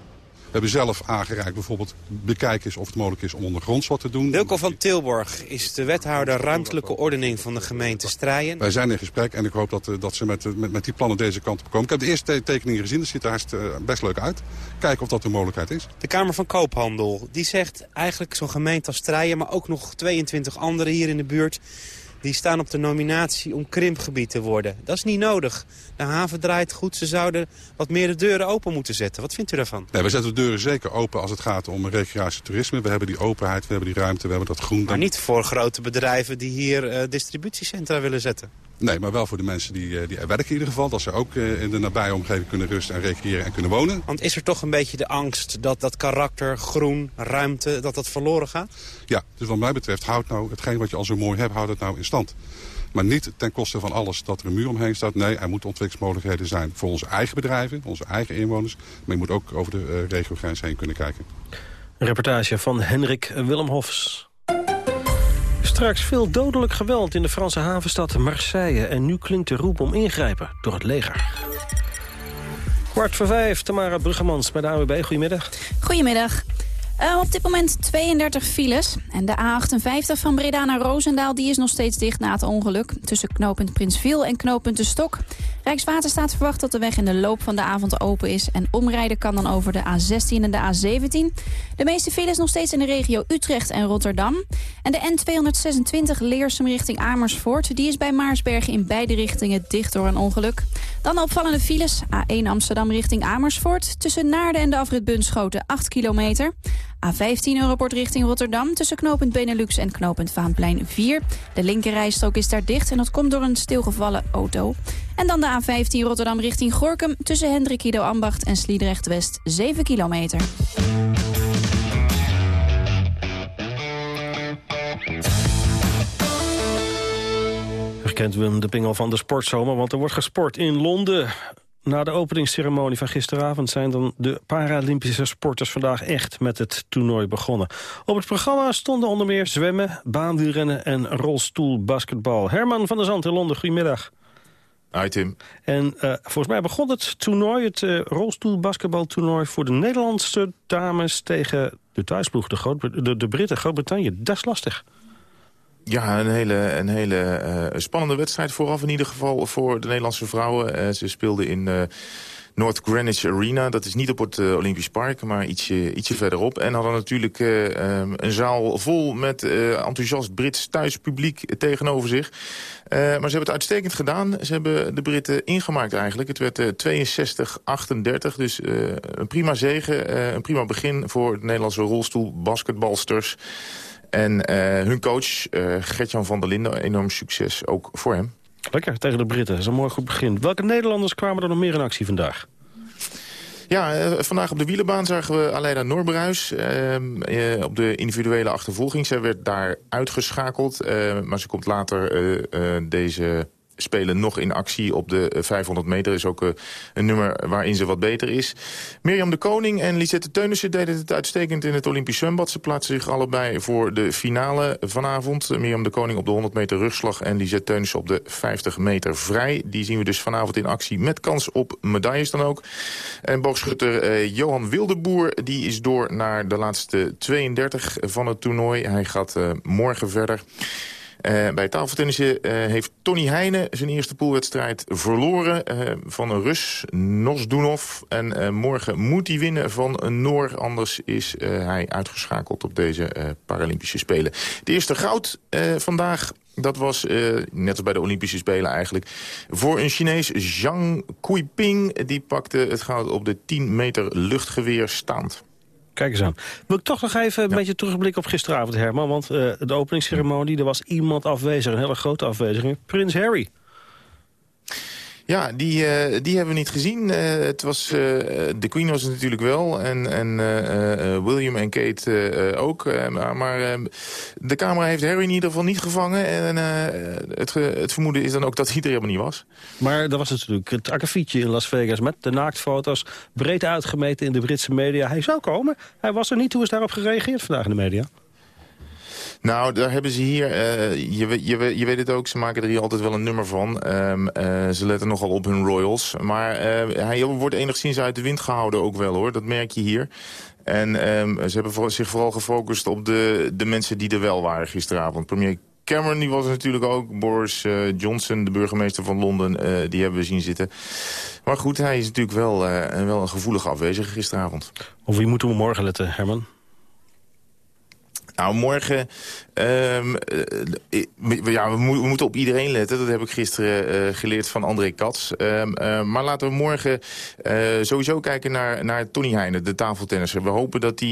We hebben zelf aangereikt bijvoorbeeld bekijken eens of het mogelijk is om ondergronds wat te doen. Wilco van Tilborg is de wethouder ruimtelijke ordening van de gemeente Strijen. Wij zijn in gesprek en ik hoop dat, dat ze met, met, met die plannen deze kant op komen. Ik heb de eerste tekeningen gezien, dat ziet er hartst, best leuk uit. Kijken of dat een mogelijkheid is. De Kamer van Koophandel die zegt eigenlijk zo'n gemeente als Strijen, maar ook nog 22 andere hier in de buurt die staan op de nominatie om krimpgebied te worden. Dat is niet nodig. De haven draait goed. Ze zouden wat meer de deuren open moeten zetten. Wat vindt u daarvan? Nee, we zetten de deuren zeker open als het gaat om recreatie toerisme. We hebben die openheid, we hebben die ruimte, we hebben dat groen. Maar niet voor grote bedrijven die hier uh, distributiecentra willen zetten. Nee, maar wel voor de mensen die, die er werken in ieder geval. Dat ze ook in de nabije omgeving kunnen rusten en recreëren en kunnen wonen. Want is er toch een beetje de angst dat dat karakter, groen, ruimte, dat dat verloren gaat? Ja, dus wat mij betreft, houd nou hetgeen wat je al zo mooi hebt, houd het nou in stand. Maar niet ten koste van alles dat er een muur omheen staat. Nee, er moeten ontwikkelingsmogelijkheden zijn voor onze eigen bedrijven, onze eigen inwoners. Maar je moet ook over de uh, regiogrens heen kunnen kijken. Een reportage van Henrik Willem Hofs. Straks veel dodelijk geweld in de Franse havenstad Marseille. En nu klinkt de roep om ingrijpen door het leger. Kwart voor vijf, Tamara Bruggemans bij de AWB. Goedemiddag. Goedemiddag. Uh, op dit moment 32 files. En de A58 van Breda naar Roosendaal die is nog steeds dicht na het ongeluk. Tussen knooppunt Prinsviel en knooppunt De Stok. Rijkswaterstaat verwacht dat de weg in de loop van de avond open is. En omrijden kan dan over de A16 en de A17. De meeste files nog steeds in de regio Utrecht en Rotterdam. En de N226 Leersum richting Amersfoort... die is bij Maarsbergen in beide richtingen dicht door een ongeluk. Dan opvallende files. A1 Amsterdam richting Amersfoort. Tussen Naarden en de afrit Bunschoten 8 kilometer. A15 Europort richting Rotterdam tussen knooppunt Benelux en knooppunt Vaanplein 4. De linkerrijstrook is daar dicht en dat komt door een stilgevallen auto. En dan de A15 Rotterdam richting Gorkum tussen Hendrikido Ambacht en Sliedrecht West 7 kilometer. Herkent Willem de Pingel van de sportzomer, want er wordt gesport in Londen. Na de openingsceremonie van gisteravond zijn dan de Paralympische sporters vandaag echt met het toernooi begonnen. Op het programma stonden onder meer zwemmen, baanwielrennen en rolstoelbasketbal. Herman van der Zand in Londen, goedemiddag. Hi Tim. En uh, volgens mij begon het toernooi, het uh, rolstoelbasketbaltoernooi... voor de Nederlandse dames tegen de thuisploeg, de, Groot de, de Britten, Groot-Brittannië. Dat is lastig. Ja, een hele, een hele uh, spannende wedstrijd vooraf in ieder geval voor de Nederlandse vrouwen. Uh, ze speelden in uh, North Greenwich Arena. Dat is niet op het Olympisch Park, maar ietsje, ietsje verderop. En hadden natuurlijk um, een zaal vol met enthousiast Brits thuispubliek tegenover zich. maar ze hebben het uitstekend gedaan. Ze hebben de Britten ingemaakt eigenlijk. Het werd 62-38, dus een prima zegen. een prima begin voor de Nederlandse rolstoel basketbalsters. En uh, hun coach, uh, Gertjan van der Linden, enorm succes ook voor hem. Lekker, tegen de Britten. Dat is een mooi goed begin. Welke Nederlanders kwamen er nog meer in actie vandaag? Ja, uh, vandaag op de wielenbaan zagen we Aleida Norbruis uh, op de individuele achtervolging. Zij werd daar uitgeschakeld, maar ze komt later deze spelen nog in actie op de 500 eh, meter. is ook eh, een nummer waarin ze wat beter is. Mirjam de Koning en Lisette Teunissen deden het uitstekend in het Olympisch zwembad. Ze plaatsen zich allebei voor de finale vanavond. Mirjam de Koning op de 100 meter rugslag en Lisette Teunissen op de 50 meter vrij. Die zien we dus vanavond in actie met kans op medailles dan ook. En boogschutter eh, Johan Wildeboer die is door naar de laatste 32 van het toernooi. Hij gaat morgen verder. Uh, bij tafeltennissen uh, heeft Tony Heijnen zijn eerste poolwedstrijd verloren uh, van een Rus, Nosdunov. En morgen moet hij winnen van een Noor, anders is hij uitgeschakeld op deze Paralympische Spelen. De eerste goud vandaag dat was, net als bij de Olympische Spelen eigenlijk, voor een Chinees Zhang Kuiping. Die pakte het goud op de 10 meter luchtgeweer staand. Kijk eens aan. Wil ik toch nog even een beetje terugblikken op gisteravond, Herman. Want uh, de openingsceremonie, er was iemand afwezig, een hele grote afweziging. Prins Harry. Ja, die, uh, die hebben we niet gezien. Uh, het was, uh, de Queen was het natuurlijk wel. En, en William en Kate ook. maar maar de camera heeft Harry in ieder geval niet gevangen. En het, het vermoeden is dan ook dat hij er helemaal niet was. Maar dat was natuurlijk het akkefietje in Las Vegas... met de naaktfoto's breed uitgemeten in de Britse media. Hij zou komen. Hij was er niet. Hoe is daarop gereageerd vandaag in de media? Nou, daar hebben ze hier, uh, je, je, je weet het ook, ze maken er hier altijd wel een nummer van. Um, uh, ze letten nogal op hun royals. Maar uh, hij wordt enigszins uit de wind gehouden ook wel hoor, dat merk je hier. En um, ze hebben zich vooral gefocust op de, de mensen die er wel waren gisteravond. Premier Cameron die was er natuurlijk ook. Boris Johnson, de burgemeester van Londen, die hebben we zien zitten. Maar goed, hij is natuurlijk wel, wel een gevoelige afwezige gisteravond. Of wie moeten we morgen letten, Herman? Nou, morgen... Um, ja, we, moeten op iedereen letten. Dat heb ik gisteren uh, geleerd van André. Um, uh, maar laten we morgen sowieso kijken naar, naar Tony Heijnen, de tafeltennisser. We hopen dat hij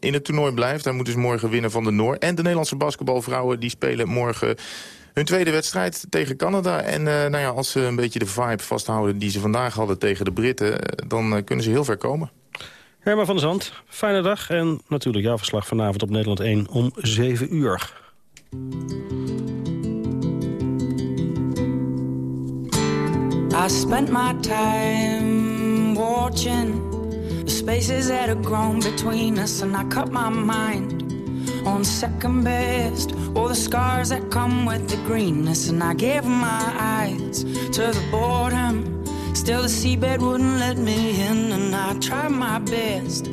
in het toernooi blijft. Hij moet dus morgen winnen van de Noor. En de Nederlandse basketbalvrouwen die spelen morgen Hun tweede wedstrijd tegen Canada. En nou ja, als ze een beetje de vibe vasthouden die ze vandaag hadden tegen de Britten... dan kunnen ze heel ver komen. Herman van der Zand, fijne dag. En natuurlijk jouw verslag vanavond op Nederland 1 om 7 uur. I spent my time watching the spaces that have grown between us and I cut my mind on second best all the scars that come with the greenness and I gave my eyes to the boredom Still the seabed wouldn't let me in And I tried my best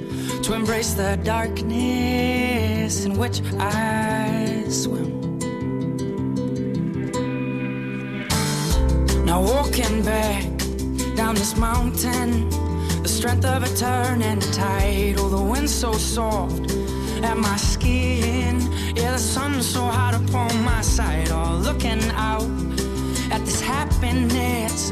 To embrace the darkness In which I swim. Now walking back Down this mountain The strength of a turning tide Oh, the wind so soft At my skin. Yeah, the sun so hot upon my side Oh, looking out At this happiness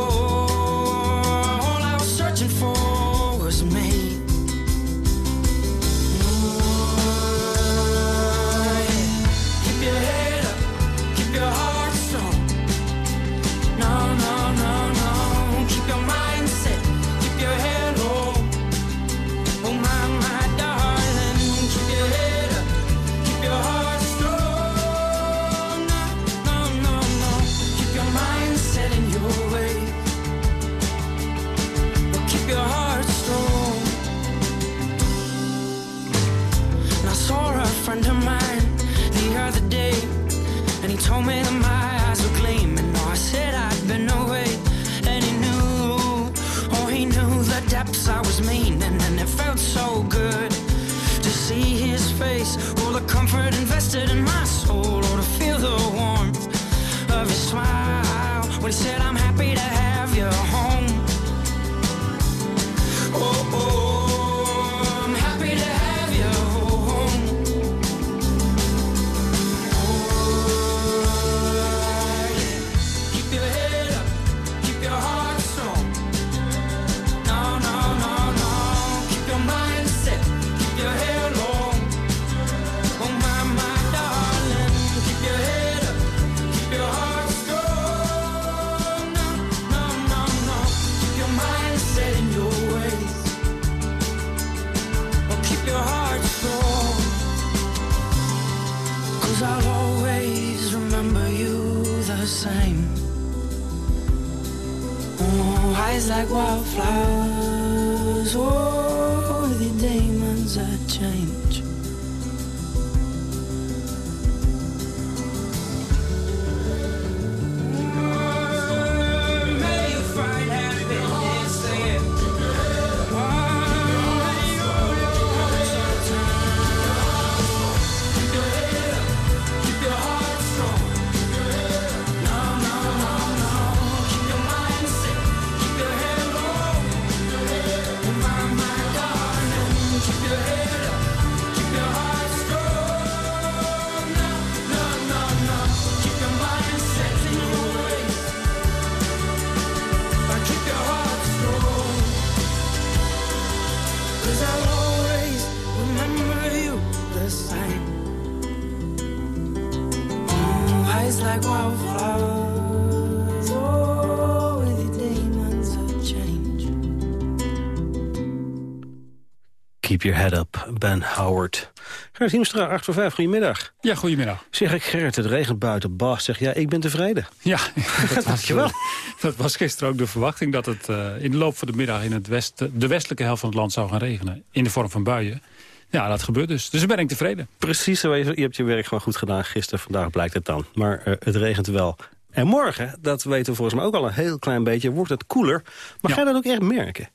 Keep your head up, Ben Howard. Gerrit Hiemstra, 8 voor 5, goedemiddag. Ja, goedemiddag. Zeg ik, Gerrit, het regent buiten. Bas zeg ja, ik ben tevreden. Ja, dat was, Dankjewel. Dat was gisteren ook de verwachting dat het eh, in de loop van de middag... in het west, de westelijke helft van het land zou gaan regenen. In de vorm van buien. Ja, dat gebeurt dus. Dus ben ik tevreden. Precies zo. Je je hebt je werk gewoon goed gedaan gisteren. Vandaag blijkt het dan. Maar eh, het regent wel. En morgen, dat weten we volgens mij ook al een heel klein beetje, wordt het koeler. Maar ga je dat ook echt merken?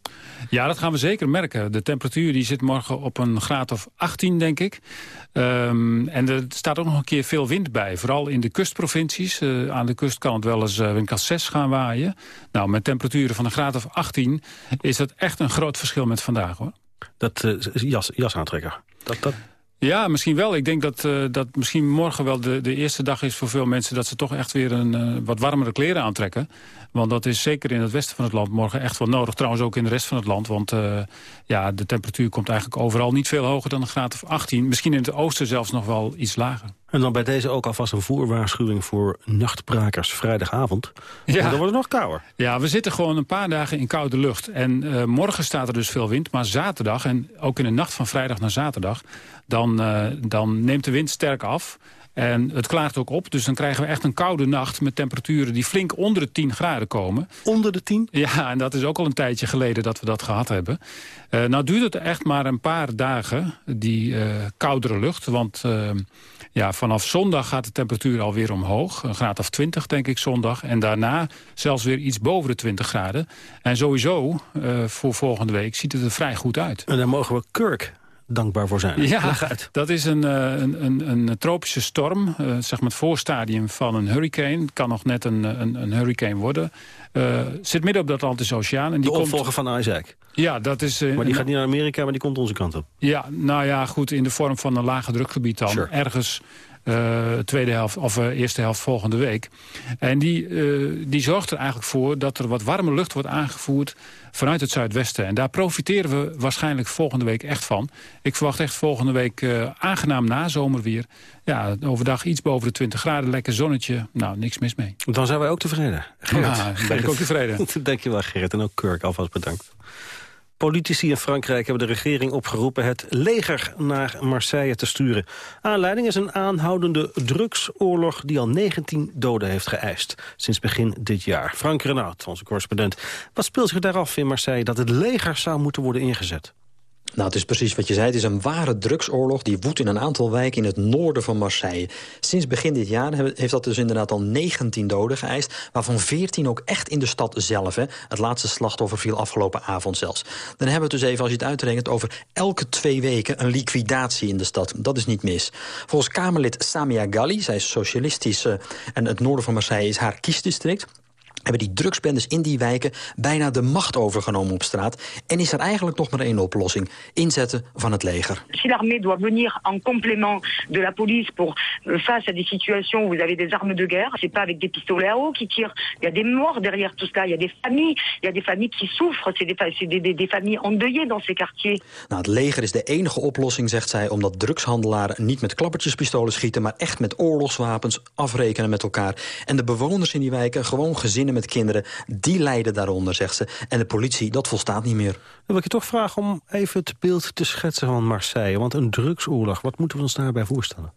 Ja, dat gaan we zeker merken. De temperatuur die zit morgen op een graad of 18, denk ik. Ehm, en er staat ook nog een keer veel wind bij. Vooral in de kustprovincies. Eh, aan de kust kan het wel eens uh, windkracht 6 gaan waaien. Nou, met temperaturen van een graad of 18 is dat echt een groot verschil met vandaag, hoor. Dat uh, jas, jas aantrekken. Dat, dat... Ja, misschien wel. Ik denk dat, uh, dat misschien morgen wel de, de eerste dag is voor veel mensen... dat ze toch echt weer een uh, wat warmere kleren aantrekken. Want dat is zeker in het westen van het land morgen echt wel nodig. Trouwens ook in de rest van het land. Want uh, ja, de temperatuur komt eigenlijk overal niet veel hoger dan een graad of 18. Misschien in het oosten zelfs nog wel iets lager. En dan bij deze ook alvast een voorwaarschuwing voor nachtbrakers vrijdagavond. Ja. Dan wordt het nog kouder. Ja, we zitten gewoon een paar dagen in koude lucht. En uh, morgen staat er dus veel wind. Maar zaterdag, en ook in de nacht van vrijdag naar zaterdag... dan, uh, dan neemt de wind sterk af. En het klaart ook op, dus dan krijgen we echt een koude nacht... met temperaturen die flink onder de 10 graden komen. Onder de 10? Ja, en dat is ook al een tijdje geleden dat we dat gehad hebben. Uh, nou duurt het echt maar een paar dagen, die koudere lucht. Want ja, vanaf zondag gaat de temperatuur alweer omhoog. Een graad of 20, denk ik, zondag. En daarna zelfs weer iets boven de 20 graden. En sowieso, voor volgende week, ziet het er vrij goed uit. En dan mogen we Kirk dankbaar voor zijn. Ja, dat is een, een, een, een tropische storm. Uh, zeg maar het voorstadium van een hurricane. Het kan nog net een, een, een hurricane worden. Uh, zit midden op de Atlantische Oceaan. En die de opvolger komt... van Isaac. Ja, dat is... Uh, maar die gaat niet naar Amerika, maar die komt onze kant op. Ja, nou ja, goed, in de vorm van een lage drukgebied dan. Sure. Ergens uh, tweede helft of uh, eerste helft volgende week. En die, uh, die zorgt er eigenlijk voor dat er wat warme lucht wordt aangevoerd vanuit het zuidwesten. En daar profiteren we waarschijnlijk volgende week echt van. Ik verwacht echt volgende week aangenaam nazomerweer. Ja, overdag iets boven de 20 graden, lekker zonnetje. Nou, niks mis mee. Dan zijn wij ook tevreden. Gerrit. Ja, ik ook tevreden. Dank je wel, Gerrit. En ook Kirk, alvast bedankt. Politici in Frankrijk hebben de regering opgeroepen het leger naar Marseille te sturen. Aanleiding is een aanhoudende drugsoorlog die al 19 doden heeft geëist sinds begin dit jaar. Frank Renaud, onze correspondent. Wat speelt zich daar af in Marseille dat het leger zou moeten worden ingezet? Nou, het is precies wat je zei. Het is een ware drugsoorlog die woedt in een aantal wijken in het noorden van Marseille. Sinds begin dit jaar heeft dat dus inderdaad al 19 doden geëist... waarvan 14 ook echt in de stad zelf. Het laatste slachtoffer viel afgelopen avond zelfs. Dan hebben we het dus even, als je het uitrekent... over elke twee weken een liquidatie in de stad. Dat is niet mis. Volgens Kamerlid Samia Gali, zij is socialistische... en het noorden van Marseille is haar kiesdistrict hebben die drugsbendes in die wijken bijna de macht overgenomen op straat. En is er eigenlijk nog maar één oplossing. Inzetten van het leger. Si l'armée doit venir en complément de la police pour euh, face à des situations où vous avez des armes de guerre, c'est pas avec des pistolets à eau qui tirent. Il y a des morts derrière tout cela. Il y a des familles, il y a des familles qui souffrent. C'est des, des, des, des familles endeuillées dans ces quartiers. Nou, het leger is de enige oplossing, zegt zij, omdat drugshandelaren niet met klappertjespistolen schieten, maar echt met oorlogswapens afrekenen met elkaar. En de bewoners in die wijken gewoon gezinnen met kinderen, die lijden daaronder, zegt ze. En de politie, dat volstaat niet meer. Dan wil ik je toch vragen om even het beeld te schetsen van Marseille. Want een drugsoorlog, wat moeten we ons daarbij voorstellen?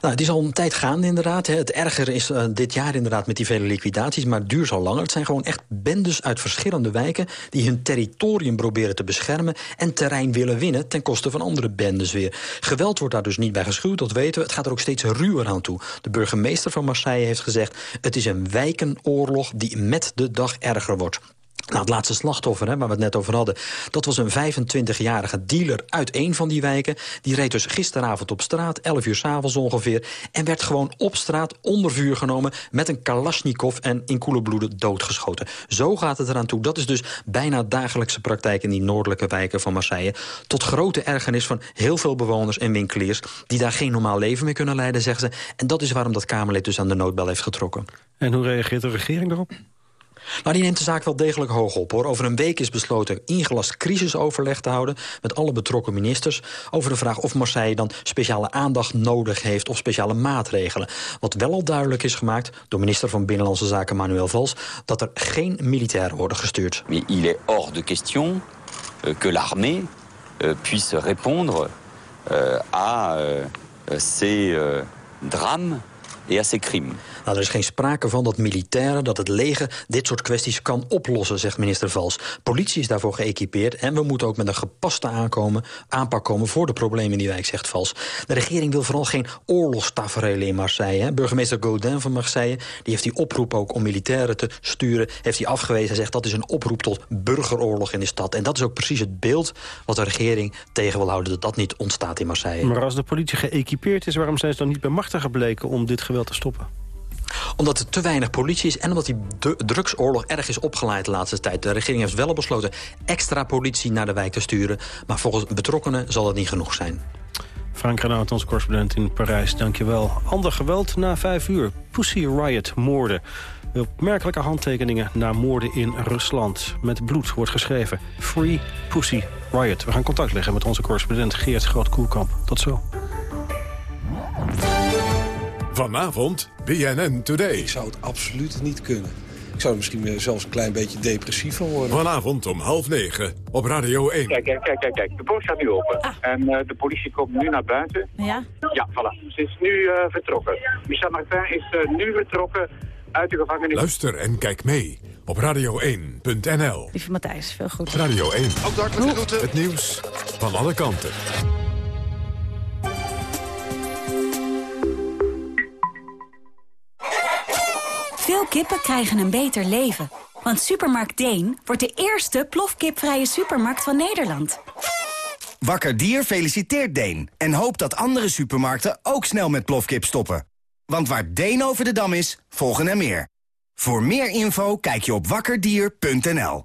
Nou, het is al een tijd gaande inderdaad. Het erger is uh, dit jaar inderdaad met die vele liquidaties... maar het duurt al langer. Het zijn gewoon echt bendes uit verschillende wijken... die hun territorium proberen te beschermen... en terrein willen winnen ten koste van andere bendes weer. Geweld wordt daar dus niet bij geschuwd, dat weten we. Het gaat er ook steeds ruwer aan toe. De burgemeester van Marseille heeft gezegd... het is een wijkenoorlog die met de dag erger wordt. Nou, het laatste slachtoffer, hè, waar we het net over hadden... dat was een 25-jarige dealer uit een van die wijken. Die reed dus gisteravond op straat, 11 uur s'avonds ongeveer... en werd gewoon op straat onder vuur genomen... met een kalasjnikov en in koele bloeden doodgeschoten. Zo gaat het eraan toe. Dat is dus bijna dagelijkse praktijk... in die noordelijke wijken van Marseille. Tot grote ergernis van heel veel bewoners en winkeliers... die daar geen normaal leven meer kunnen leiden, zeggen ze. En dat is waarom dat Kamerlid dus aan de noodbel heeft getrokken. En hoe reageert de regering daarop? Nou, die neemt de zaak wel degelijk hoog op, hoor. Over een week is besloten ingelast crisisoverleg te houden... met alle betrokken ministers over de vraag of Marseille dan speciale aandacht nodig heeft... of speciale maatregelen. Wat wel al duidelijk is gemaakt door minister van Binnenlandse Zaken Manuel Valls... dat er geen militairen worden gestuurd. Mais il est hors de question euh, que l'armée euh, puisse répondre euh, à ces drames ces crimes. Nou, er is geen sprake van dat militairen, dat het leger... dit soort kwesties kan oplossen, zegt minister Vals. Politie is daarvoor geëquipeerd en we moeten ook met een gepaste aankomen, aanpak komen... voor de problemen in die wijk, zegt Vals. De regering wil vooral geen oorlogstaferelen in Marseille. Hè. Burgemeester Gaudin van Marseille die heeft die oproep ook om militairen te sturen... heeft hij afgewezen. Hij zegt dat is een oproep tot burgeroorlog in de stad. En dat is ook precies het beeld wat de regering tegen wil houden... dat dat niet ontstaat in Marseille. Maar als de politie geëquipeerd is... waarom zijn ze dan niet bij machtig gebleken om dit geweld te stoppen? Omdat er te weinig politie is en omdat die drugsoorlog erg is opgeleid de laatste tijd. De regering heeft wel besloten extra politie naar de wijk te sturen. Maar volgens betrokkenen zal het niet genoeg zijn. Frank Renaud, onze correspondent in Parijs, dankjewel. Ander geweld na vijf uur. Pussy Riot moorden. Opmerkelijke handtekeningen na moorden in Rusland. Met bloed wordt geschreven. Free Pussy Riot. We gaan contact leggen met onze correspondent Geert Groot-Koelkamp. Tot zo. Vanavond BNN Today. Ik zou het absoluut niet kunnen. Ik zou er misschien zelfs een klein beetje depressief van worden. Vanavond om half negen op Radio 1. Kijk, kijk, kijk, kijk. kijk. De poort gaat nu open. Ah. En uh, de politie komt nu naar buiten. Ja? Ja, voilà. Ze is nu uh, vertrokken. Michel Martin is uh, nu vertrokken uit de gevangenis. Luister en kijk mee op radio1.nl. Lieve Matthijs, veel goed. Radio 1. Ook de groeten. Het nieuws van alle kanten. Veel kippen krijgen een beter leven. Want Supermarkt Deen wordt de eerste plofkipvrije supermarkt van Nederland. Wakker Dier feliciteert Deen en hoopt dat andere supermarkten ook snel met plofkip stoppen. Want waar Deen over de dam is, volgen er meer. Voor meer info kijk je op wakkerdier.nl.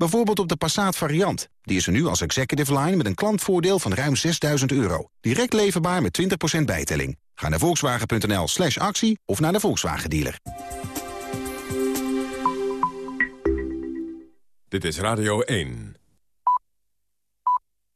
Bijvoorbeeld op de Passat variant. Die is er nu als executive line met een klantvoordeel van ruim 6000 euro. Direct leverbaar met 20% bijtelling. Ga naar volkswagen.nl slash actie of naar de Volkswagen dealer. Dit is Radio 1.